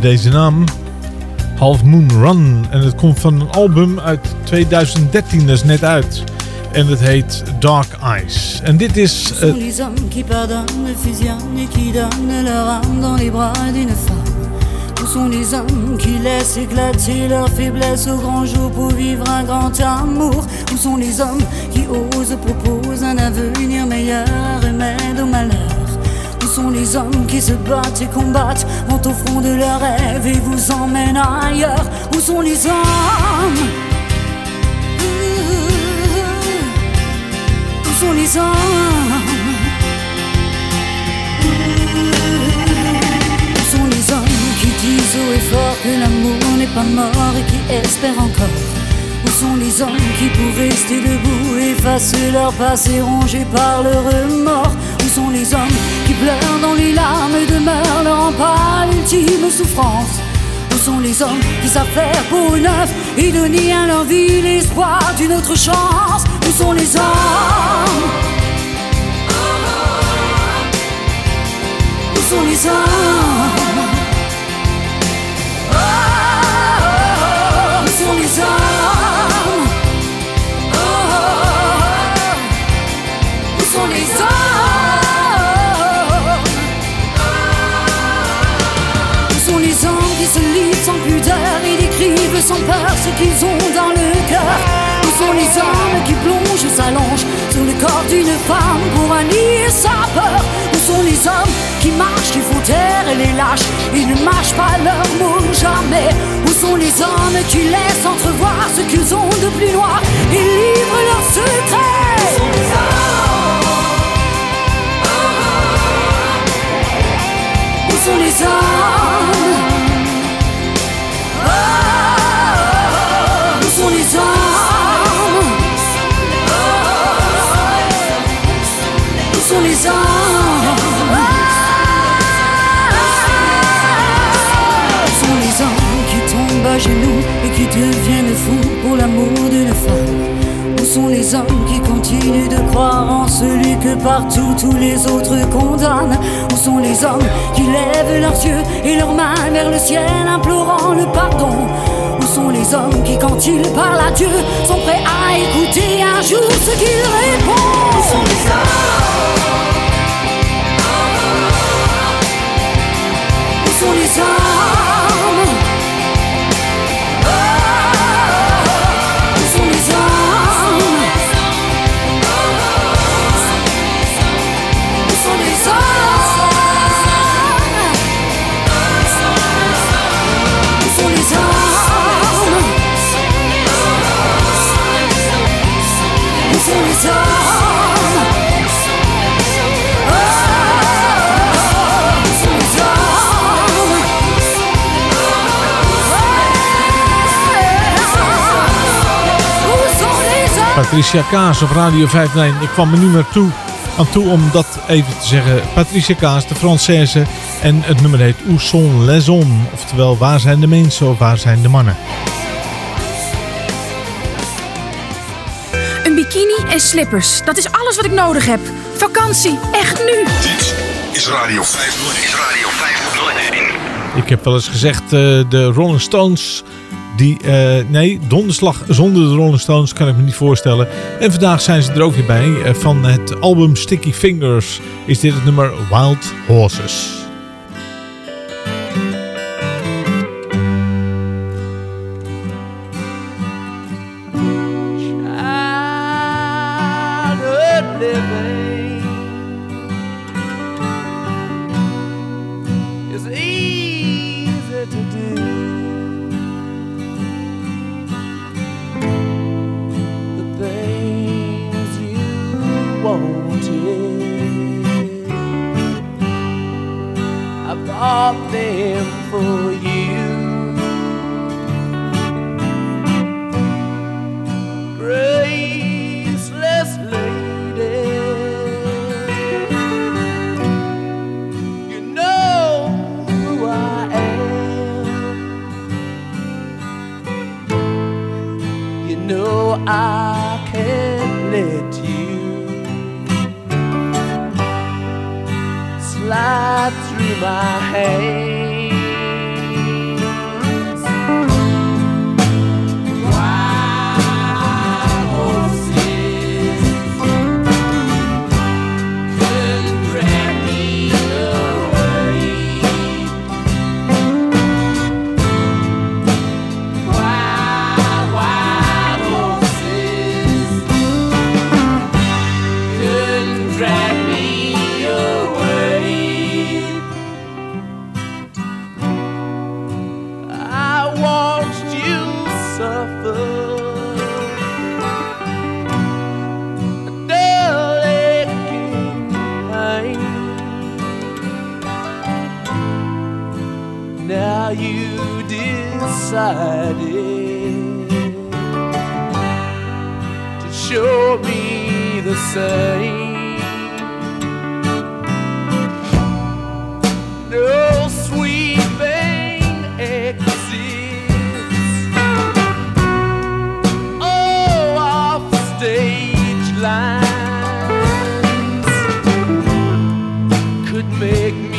deze naam. Half Moon Run. En het komt van een album uit 2013, dat is net uit. En het heet Dark Eyes. En dit is... Ce sont les hommes qui pardonnent, fusionnent et qui donnent leur âme dans les bras d'une femme. Où sont les hommes qui laissent éclater leur faiblesse au grand jour pour vivre un grand amour Où sont les hommes qui osent proposer un avenir meilleur, remède au malheur sont les hommes qui se battent et combattent, vont au front de leurs rêves et vous emmènent ailleurs. Où sont les hommes? Où sont les hommes? Où sont les hommes qui disent haut et fort que l'amour n'est pas mort et qui espèrent encore? Où sont les hommes qui pour rester debout effacent leur passé rongé par le remords? Où sont les hommes qui pleurent dans les larmes et demeurent leur rempart l'ultime souffrance. Où sont les hommes qui savent faire pour œuvre et donner à leur vie l'espoir d'une autre chance. Où sont les hommes. Où sont les hommes ce qu'ils ont dans le cœur. Où sont les hommes qui plongent et s'allongent sur le corps d'une femme pour annihiler sa peur? Où sont les hommes qui marchent, qui font taire et les lâches? Ils ne marchent pas leur mot jamais. Où sont les hommes qui laissent entrevoir ce qu'ils ont de plus noir Et livrent leurs secrets. Où sont les hommes qui deviennent fous pour l'amour d'une femme. Où sont les hommes qui continuent de croire en celui que partout tous les autres condamnent? Où sont les hommes qui lèvent leurs yeux et leurs mains vers le ciel implorant le pardon? Où sont les hommes qui quand ils parlent à Dieu sont prêts à écouter un jour ce qu'il répond Où sont les hommes? Où sont les hommes? Patricia Kaas op Radio 59. Ik kwam er nu naartoe aan toe om dat even te zeggen. Patricia Kaas, de Française. En het nummer heet Où sont les hommes? Oftewel, waar zijn de mensen of waar zijn de mannen? Een bikini en slippers. Dat is alles wat ik nodig heb. Vakantie, echt nu. Dit is Radio 501. Is Radio 501. Ik heb wel eens gezegd, eh, de Rolling Stones... Die, eh, nee, donderslag zonder de Rolling Stones kan ik me niet voorstellen. En vandaag zijn ze er ook weer bij. Eh, van het album Sticky Fingers is dit het nummer Wild Horses. make me.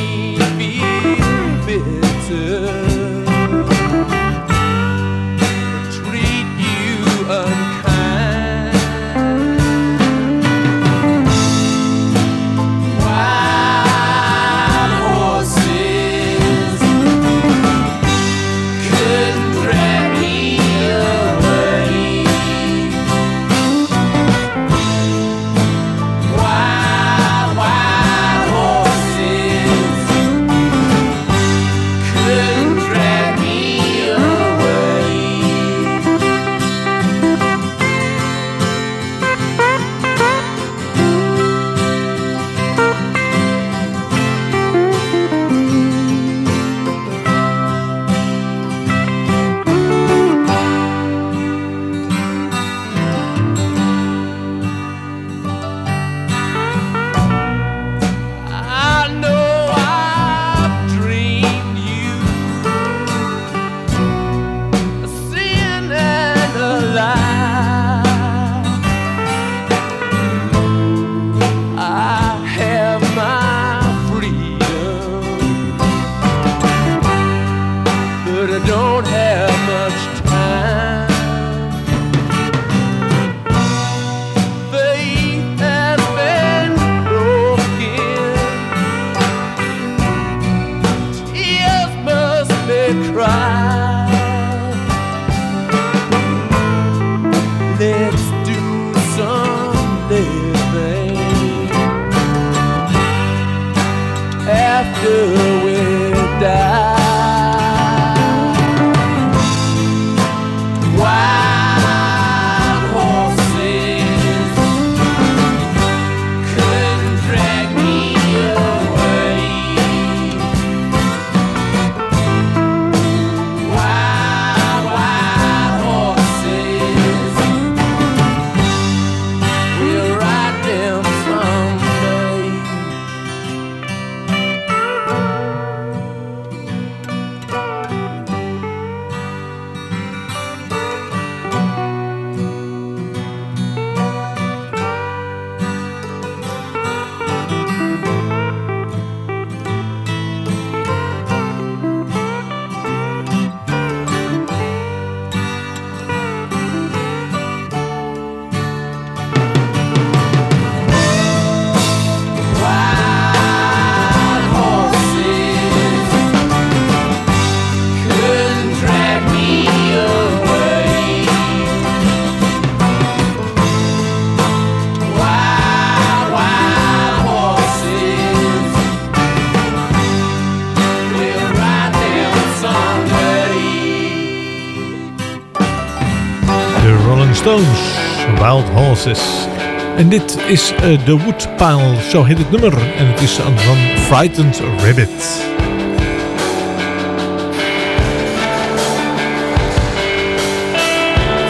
En dit is de The Woodpile, zo heet het nummer. En het is van Frightened Rabbit.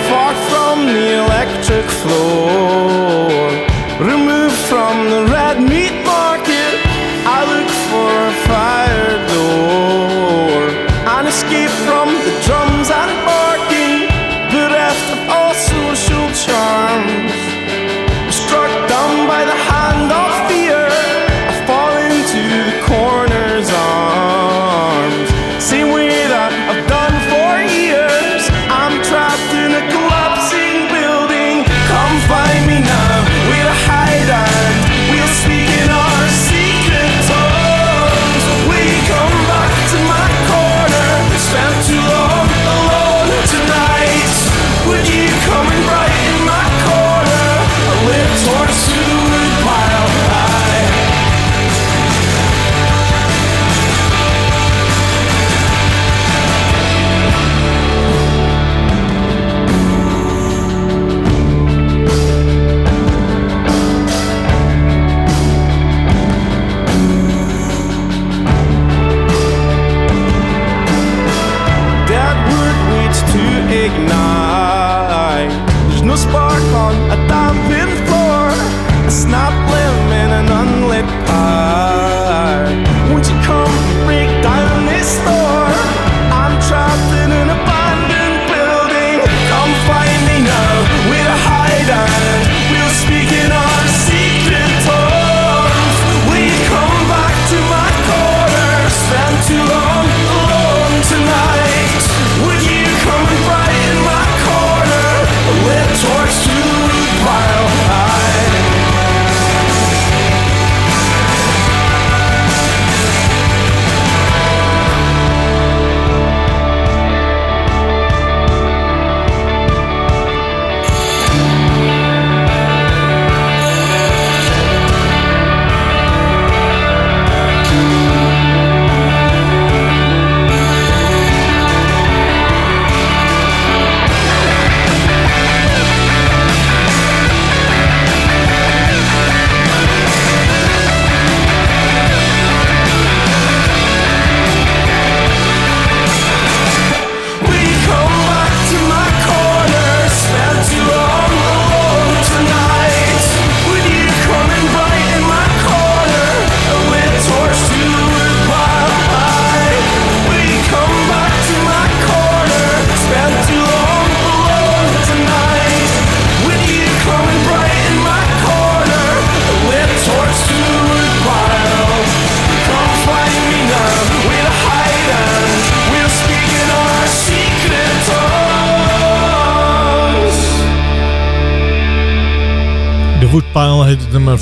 Far from the electric floor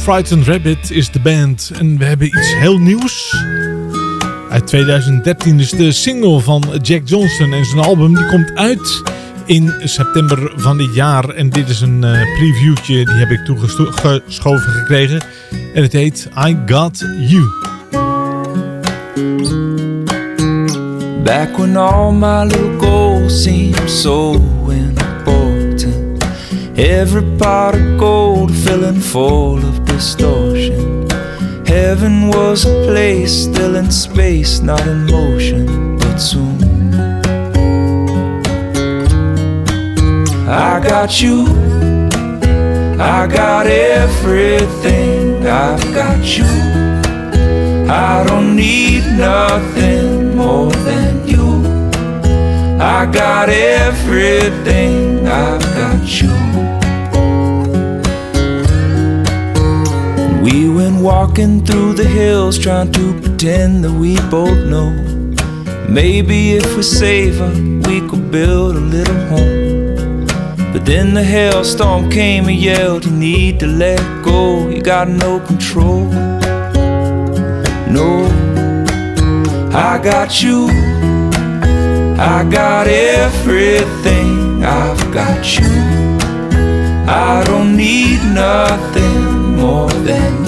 Frightened Rabbit is de band. En we hebben iets heel nieuws. Uit 2013 is de single van Jack Johnson. En zijn album die komt uit in september van dit jaar. En dit is een eh, previewtje. Die heb ik toegeschoven gekregen. En het heet I Got You. Back when all my little goals seemed so important. Every pot of gold filling distortion. Heaven was a place still in space, not in motion, but soon. I got you, I got everything, I've got you. I don't need nothing more than you. I got everything, I've got you. Walking through the hills trying to pretend that we both know. Maybe if we save her, we could build a little home. But then the hailstorm came and yelled, You need to let go, you got no control. No, I got you, I got everything, I've got you. I don't need nothing more than.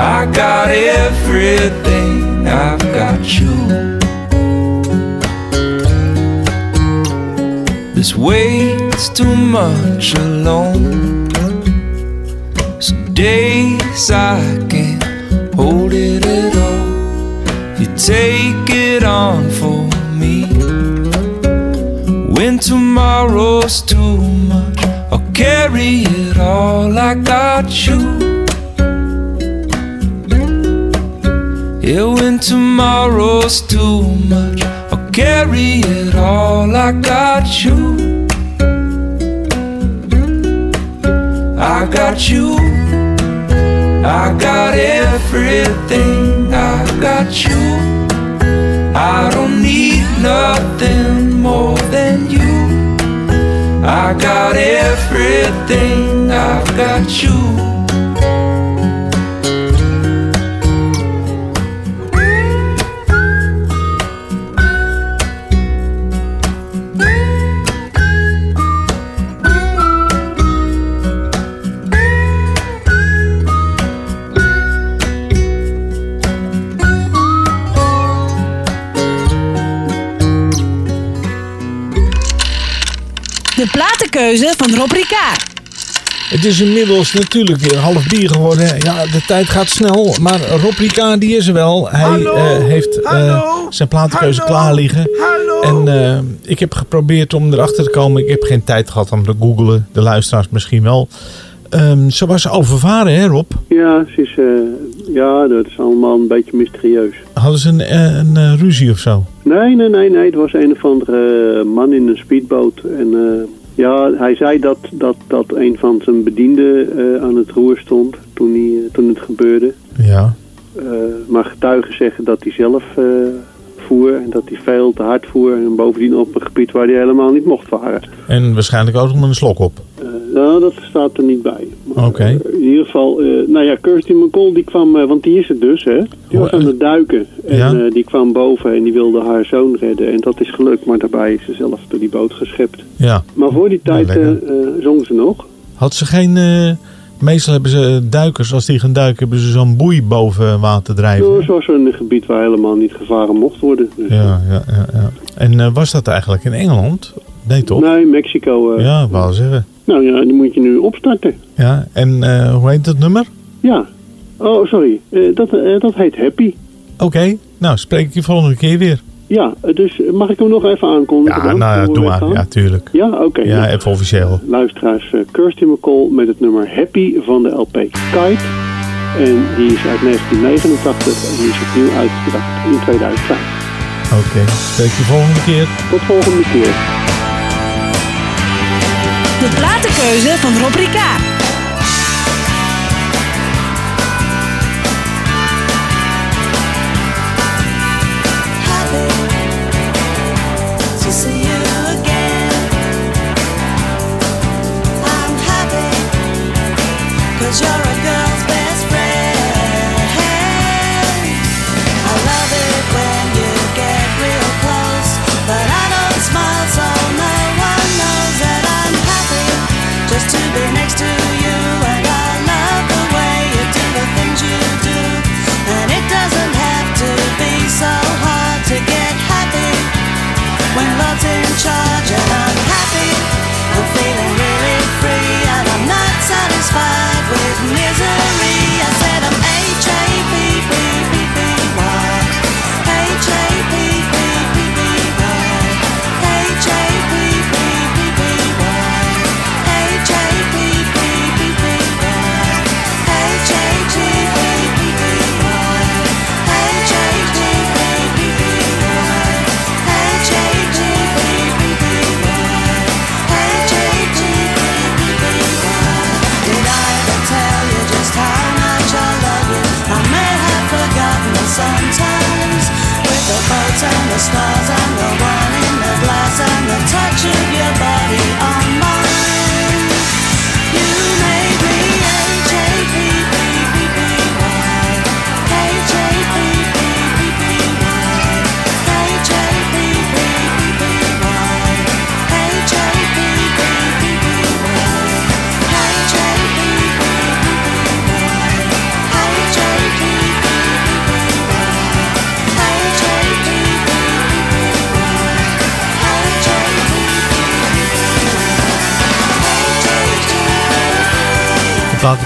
I got everything, I've got you. This weight's too much alone. Some days I can't hold it at all. You take it on for me. When tomorrow's too much, I'll carry it all. I got you. Yeah, when tomorrow's too much, I'll carry it all. I got you. I got you. I got everything. I got you. I don't need nothing more than you. I got everything. I've got you. Van Rob Ricard. Het is inmiddels natuurlijk weer half bier geworden. Ja, de tijd gaat snel. Maar Rob Ricard, die is er wel. Hij eh, heeft eh, zijn platenkeuze klaar liggen. En eh, ik heb geprobeerd om erachter te komen. Ik heb geen tijd gehad om te googlen. De luisteraars misschien wel. Ehm zo was ze overvaren, hè Rob? Ja, ze is, eh, ja, dat is allemaal een beetje mysterieus. Hadden ze een, een, ruzie of zo? Nee, nee, nee, nee. Het was een of andere man in een speedboot. En eh, ja, hij zei dat, dat, dat een van zijn bedienden eh, aan het roer stond toen, hij, eh, toen het gebeurde. Ja. Eh, maar getuigen zeggen dat hij zelf voer en dat hij veel te hard voer. En bovendien op een gebied waar hij helemaal niet mocht varen. En waarschijnlijk ook nog met een slok op. Eh, nou, dat staat er niet bij. Oké. In ieder geval, eh, nou ja, Kirsty McCall die kwam, eh, want die is het dus, hè. Die was aan het duiken. En Ja. eh, die kwam boven en die wilde haar zoon redden. En dat is gelukt, maar daarbij is ze zelf door die boot geschept. Ja. Maar voor die tijd eh, eh, zong ze nog. Had ze geen... eh, meestal hebben ze duikers, als die gaan duiken, hebben ze zo'n boei boven water drijven. Dus was een gebied waar helemaal niet gevaren mocht worden. Dus, Ja, ja, ja. ja. En eh, was dat eigenlijk in Engeland? Nee, toch? Nee, Mexico. eh, Ja, ik wou zeggen. Nou ja, die moet je nu opstarten. Ja, en eh, hoe heet dat nummer? Ja. Oh, sorry. Eh, dat, eh, dat heet Happy. Oké, nou spreek ik je volgende keer weer. Ja, dus mag ik hem nog even aankondigen? Ja, dan, nou ja, doe maar. Ja, tuurlijk. Ja, oké. Ja, even officieel. luisteraars, eh, Kirsty McCall met het nummer Happy van de LP Kite. En die is uit 1989 en die is opnieuw uitgebracht in 2005. Oké, spreek je volgende keer. Tot volgende keer. De platenkeuze van Rob Ricard.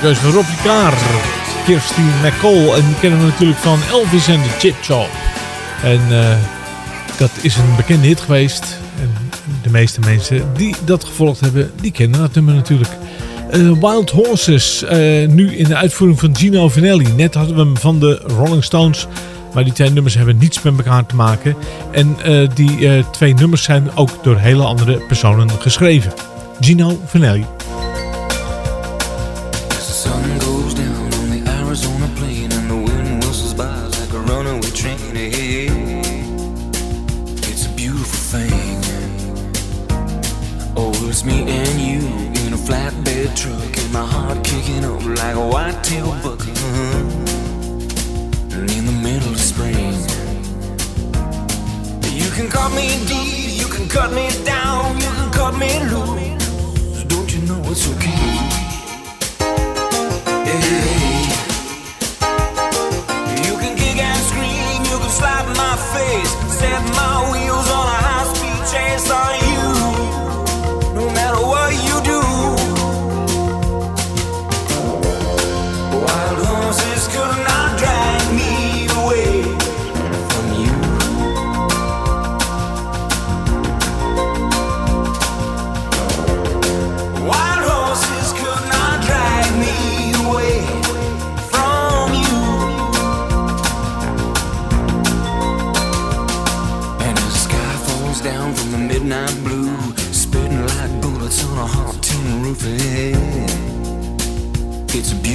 Platenkeuze van Rob Kirsty McCall. En die kennen we natuurlijk van Elvis en de Chip Chop. En uh, dat is een bekende hit geweest. En de meeste mensen die dat gevolgd hebben, die kennen dat nummer natuurlijk. Uh, Wild Horses, uh, nu in de uitvoering van Gino Vanelli. Net hadden we hem van de Rolling Stones. Maar die twee nummers hebben niets met elkaar te maken. En die twee nummers zijn ook door hele andere personen geschreven. Gino Vanelli.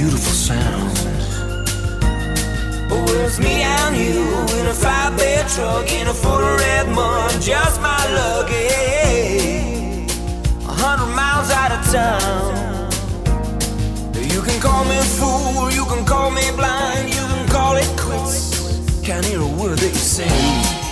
beautiful sound. But it's me and you in a five bed truck in a full red Redmond, just my luggage. A hundred miles out of town. You can call me fool, you can call me blind, you can call it quits. Can't hear a word that you say.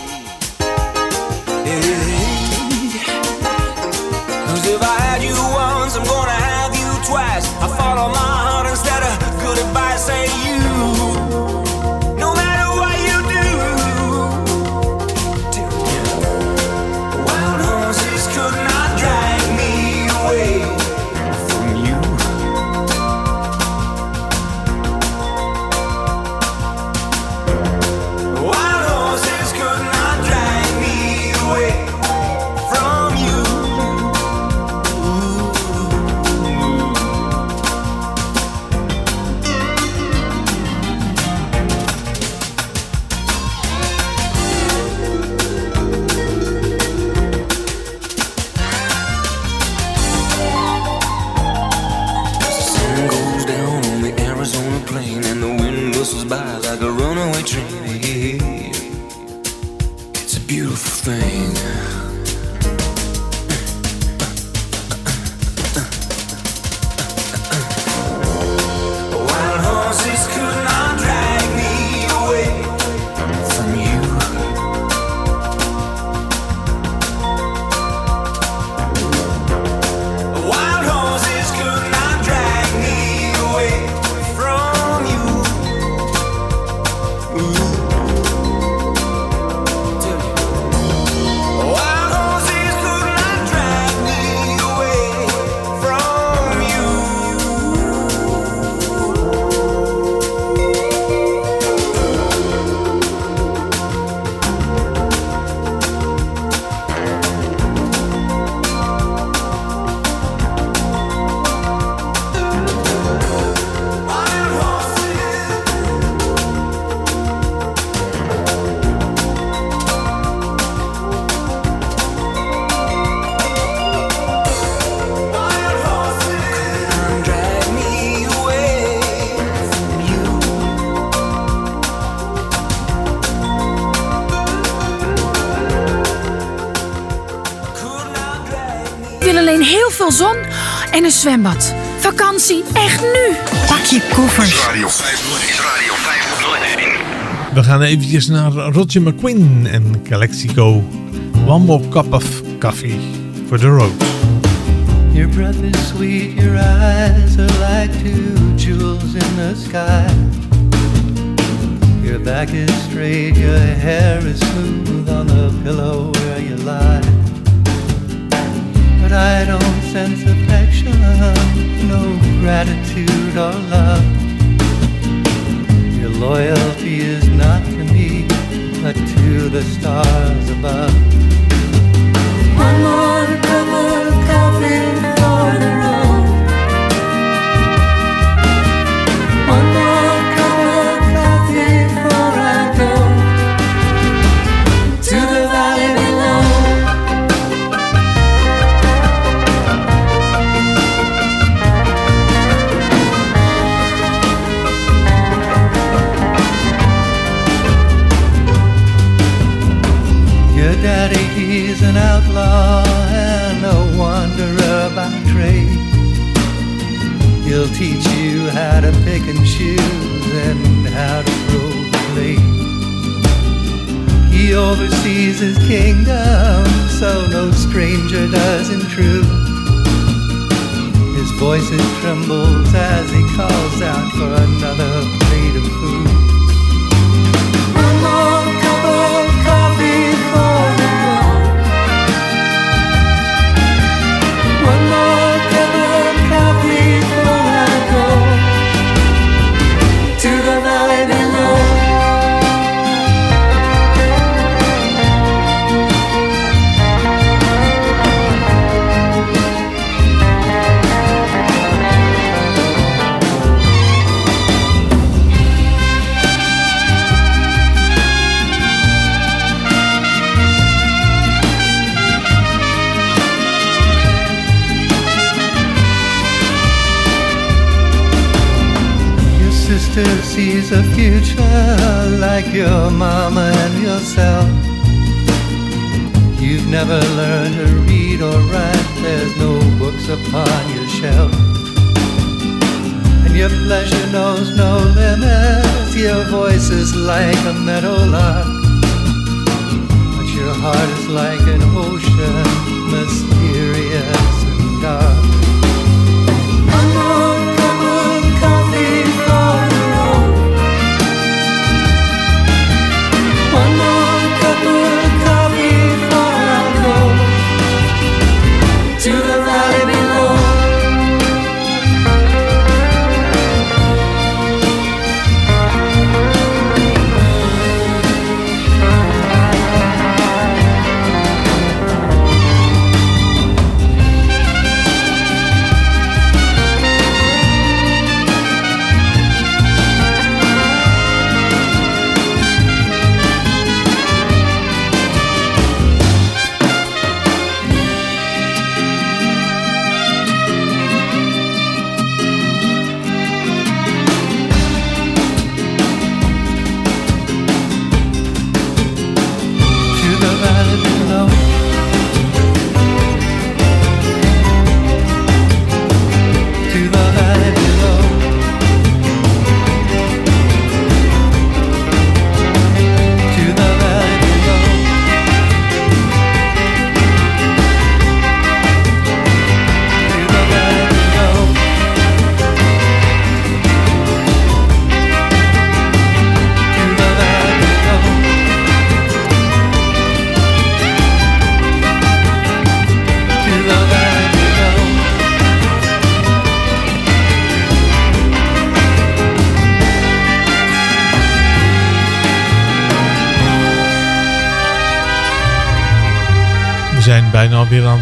En een zwembad. Vakantie, echt nu. Pak je koffers. Radio Radio We gaan eventjes naar Roger McQueen en Calexico. One more cup of coffee for the road. Your breath is sweet, your eyes are like two jewels in the sky. Your back is straight, your hair is smooth on the pillow where you lie. But I don't sense affection, no gratitude or love. Your loyalty is not to me, but to the stars above. One more cup of coffee for the his kingdom, so no stranger does intrude. His voice it trembles as he calls out for another plate of food. Future like your mama and yourself. You've never learned to read or write, there's no books upon your shelf. And your pleasure knows no limits, your voice is like a meadowlark. But your heart is like an ocean, mysterious and dark.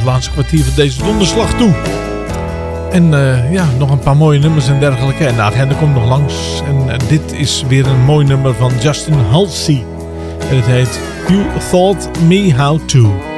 Het laatste kwartier van deze donderslag toe. En eh, ja, nog een paar mooie nummers en dergelijke. En de agenda komt nog langs. En eh, dit is weer een mooi nummer van Justin Halsey. En het heet You Thought Me How To.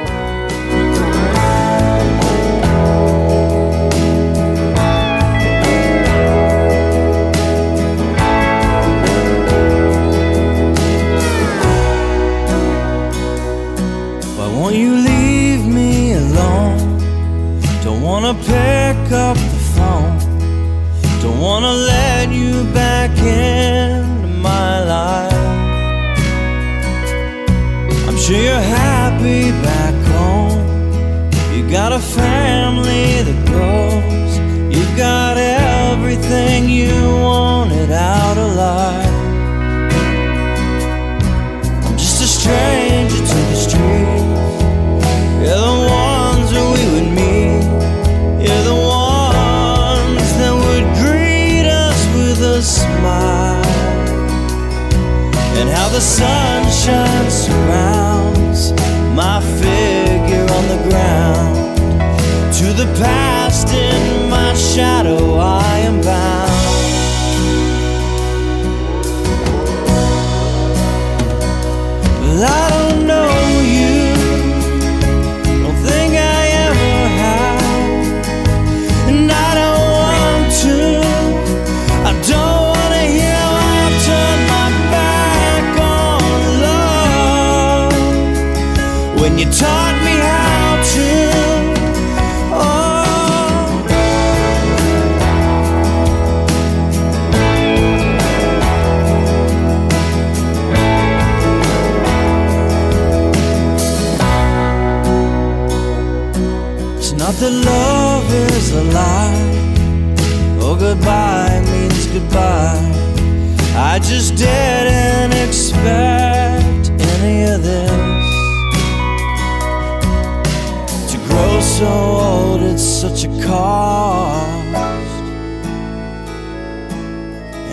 Cost.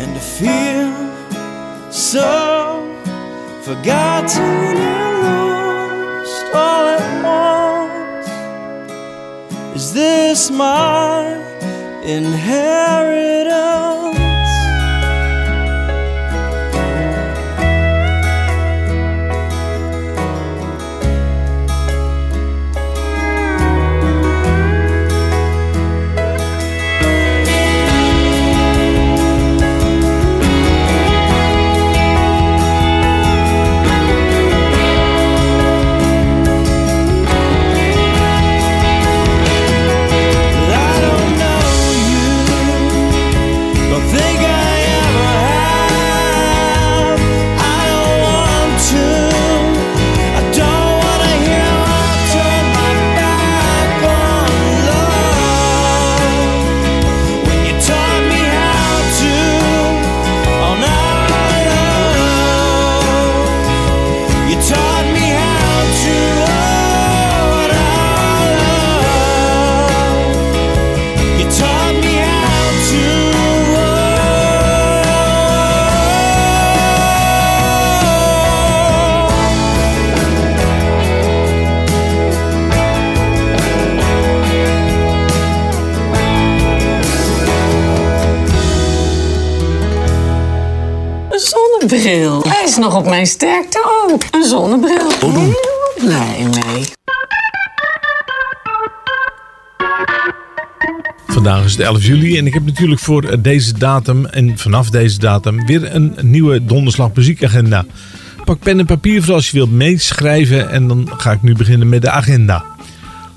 And to feel so forgotten and lost all at once. Is this my inheritance? Zonnebril. Hij is nog op mijn sterkte ook. Een zonnebril. Heel blij mee. Vandaag is het 11 juli en ik heb natuurlijk voor deze datum en vanaf deze datum weer een nieuwe donderslag muziekagenda. Pak pen en papier voor als je wilt meeschrijven en dan ga ik nu beginnen met de agenda.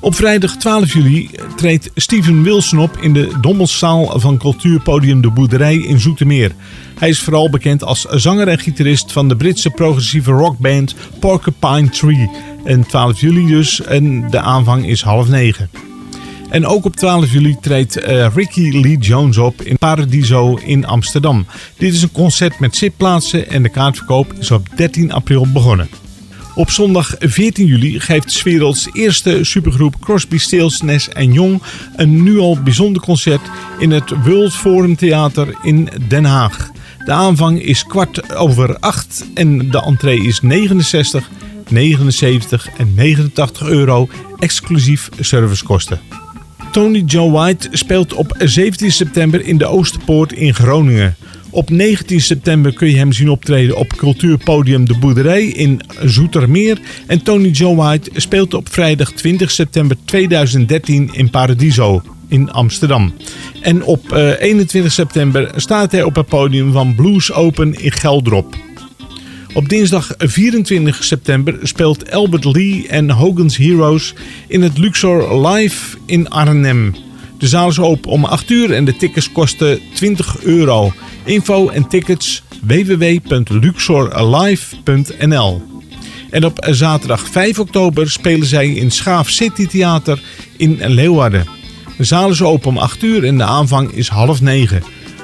Op vrijdag 12 juli treedt Steven Wilson op in de Dommelszaal van cultuurpodium De Boerderij in Zoetermeer. Hij is vooral bekend als zanger en gitarist van de Britse progressieve rockband Porcupine Tree. En 12 juli dus en de aanvang is half negen. En ook op 12 juli treedt eh, Ricky Lee Jones op in Paradiso in Amsterdam. Dit is een concert met zitplaatsen en de kaartverkoop is op 13 april begonnen. Op zondag 14 juli geeft 's werelds eerste supergroep Crosby, Stills, Nash Young een nu al bijzonder concert in het World Forum Theater in Den Haag. De aanvang is kwart over acht en de entree is 69, 79 en 89 euro exclusief servicekosten. Tony Joe White speelt op 17 september in de Oosterpoort in Groningen. Op 19 september kun je hem zien optreden op cultuurpodium De Boerderij in Zoetermeer. En Tony Joe White speelt op vrijdag 20 september 2013 in Paradiso in Amsterdam. En op eh, 21 september staat hij op het podium van Blues Open in Geldrop. Op dinsdag 24 september speelt Albert Lee en Hogan's Heroes in het Luxor Live in Arnhem. De zaal is open om 8 uur en de tickets kosten 20 euro. Info en tickets www.luxorlive.nl En op zaterdag 5 oktober spelen zij in Schaaf City Theater in Leeuwarden. De zaal is open om 8 uur en de aanvang is half 9.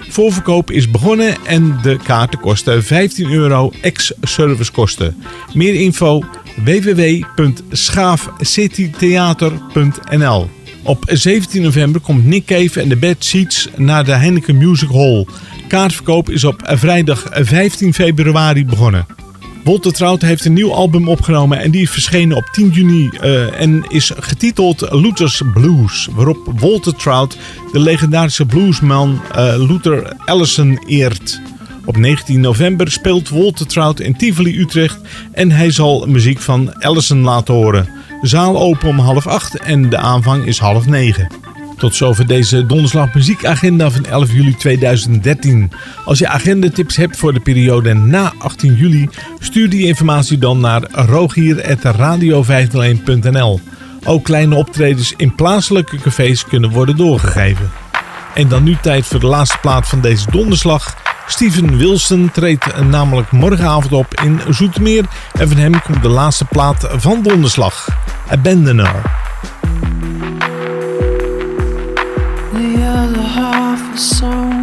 Voorverkoop is begonnen en de kaarten kosten 15 euro ex-servicekosten. Meer info www.schaafcitytheater.nl Op 17 november komt Nick Cave en de Bad Seats naar de Heineken Music Hall. Kaartverkoop is op vrijdag 15 februari begonnen. Walter Trout heeft een nieuw album opgenomen en die is verschenen op 10 juni uh, en is getiteld Luther's Blues. Waarop Walter Trout de legendarische bluesman uh, Luther Allison eert. Op 19 november speelt Walter Trout in Tivoli Utrecht en hij zal muziek van Allison laten horen. Zaal open om half acht en de aanvang is half negen. Tot zover deze donderslag muziekagenda van 11 juli 2013. Als je agendatips hebt voor de periode na 18 juli, stuur die informatie dan naar rogier.radio501.nl. Ook kleine optredens in plaatselijke cafés kunnen worden doorgegeven. En dan nu tijd voor de laatste plaat van deze donderslag. Steven Wilson treedt namelijk morgenavond op in Zoetermeer. En van hem komt de laatste plaat van donderslag. Abandoner. The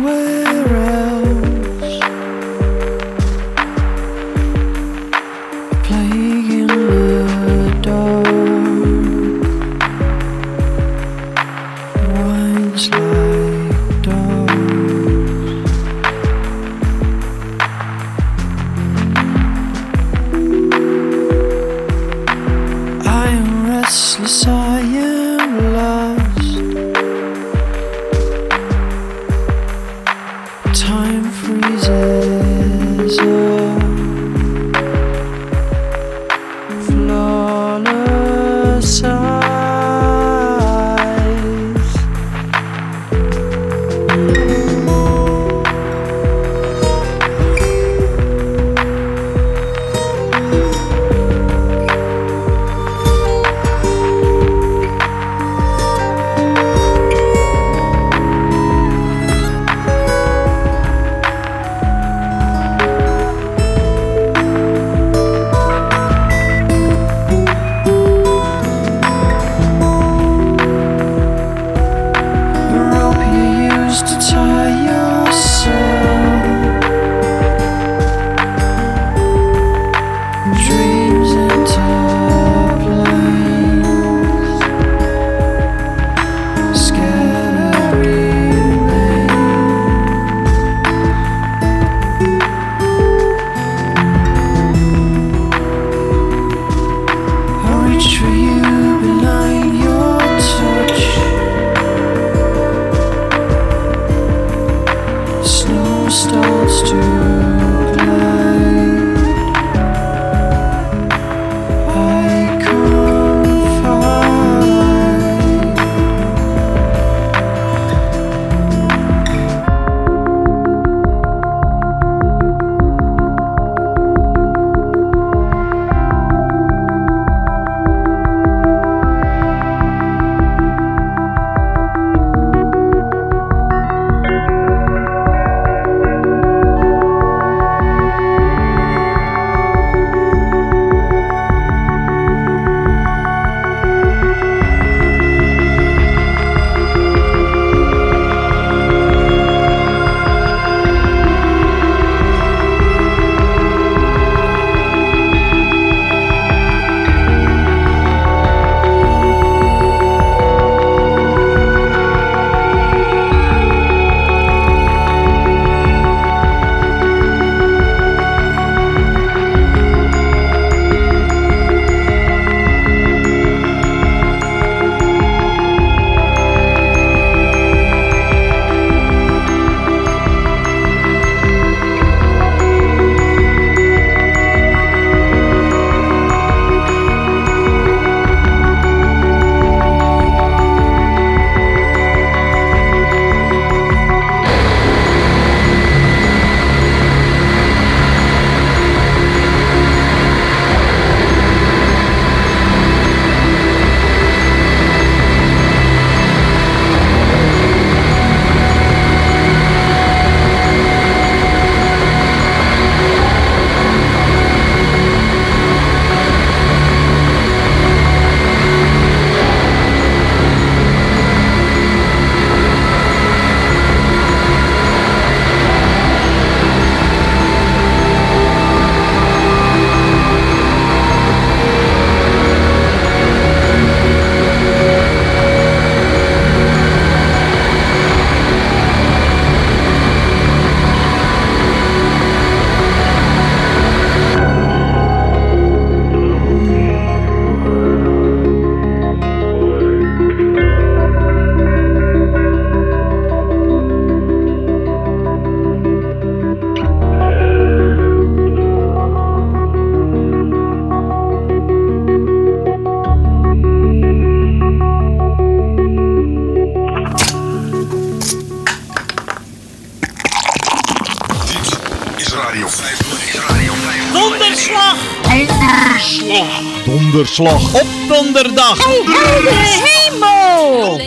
Donderslag op donderdag. Hey, heldere hemel!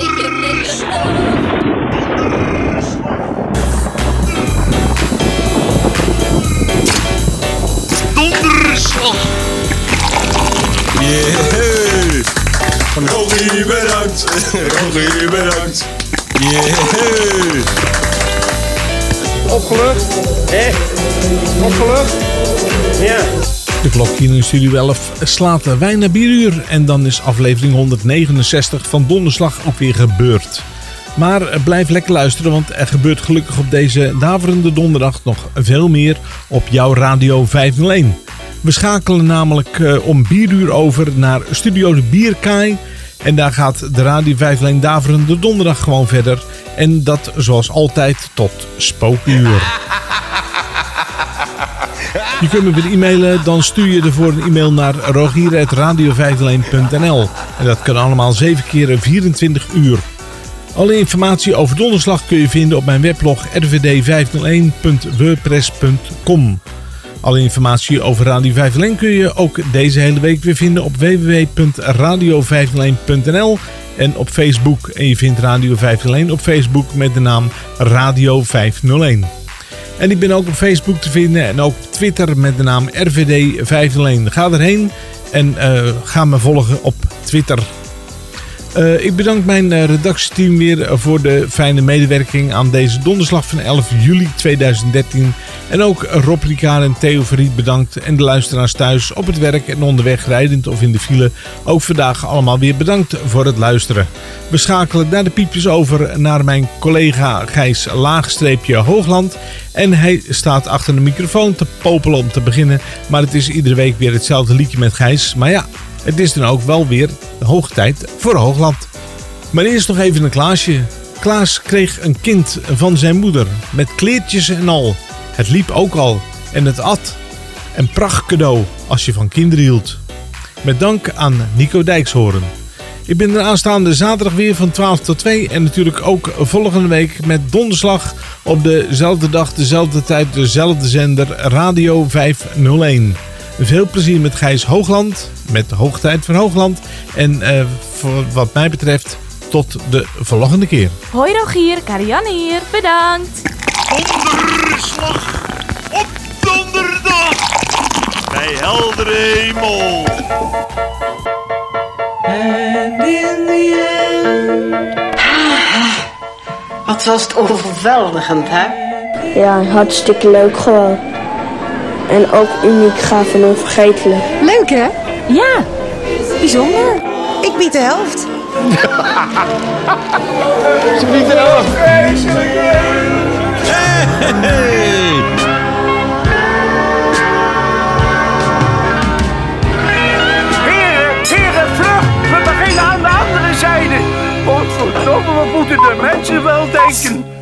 Donderslag. Yeah. Rogie, bedankt. Rogie, bedankt. Yeah. Opgelucht? Hé? Opgelucht? Ja. De klok hier in Studio 11 slaat bijna 4 uur. En dan is aflevering 169 van Donderslag ook weer gebeurd. Maar blijf lekker luisteren, want er gebeurt gelukkig op deze daverende donderdag nog veel meer op jouw Radio 501. We schakelen namelijk eh, om 4 uur over naar Studio de Bierkaai. En daar gaat de Radio 501 daverende donderdag gewoon verder. En dat zoals altijd tot spookuur. Je kunt me weer e-mailen, dan stuur je ervoor een e-mail naar rogier.radio501.nl. En dat kan allemaal 7 keer 24 uur. Alle informatie over donderslag kun je vinden op mijn weblog rvd501.wordpress.com. Alle informatie over Radio 501 kun je ook deze hele week weer vinden op www.radio501.nl en op Facebook. En je vindt Radio 501 op Facebook met de naam Radio 501. En ik ben ook op Facebook te vinden en ook op Twitter met de naam RVD 501. Ga erheen en eh, ga me volgen op Twitter. Eh, ik bedank mijn eh, redactieteam weer voor de fijne medewerking aan deze donderslag van 11 juli 2013. En ook Rob Ricard en Theo Verriet bedankt. En de luisteraars thuis op het werk en onderweg rijdend of in de file. Ook vandaag allemaal weer bedankt voor het luisteren. We schakelen naar de piepjes over naar mijn collega Gijs Laagstreepje Hoogland. En hij staat achter de microfoon te popelen om te beginnen. Maar het is iedere week weer hetzelfde liedje met Gijs. Maar ja, het is dan ook wel weer hoge tijd voor Hoogland. Maar eerst nog even een Klaasje. Klaas kreeg een kind van zijn moeder. Met kleertjes en al. Het liep ook al. En het at. Een pracht cadeau als je van kinderen hield. Met dank aan Nico Dijkshoorn. Ik ben er aanstaande zaterdag weer van 12 tot 2. En natuurlijk ook volgende week met donderslag op dezelfde dag, dezelfde tijd, dezelfde zender Radio 501. Veel plezier met Gijs Hoogland, met Hoogtijd van Hoogland. En eh, voor wat mij betreft, tot de volgende keer. Hoi Rogier, Karianne hier, bedankt. Donderslag op donderdag. Bij heldere hemel. And in the end. Wat was het overweldigend, hè? Ja, hartstikke leuk gewoon. En ook uniek, gaaf en onvergetelijk. Leuk hè? Ja, bijzonder. Ik bied de helft. Ze biedt er de andere zijde. Godverdomme, wat moeten de mensen wel denken?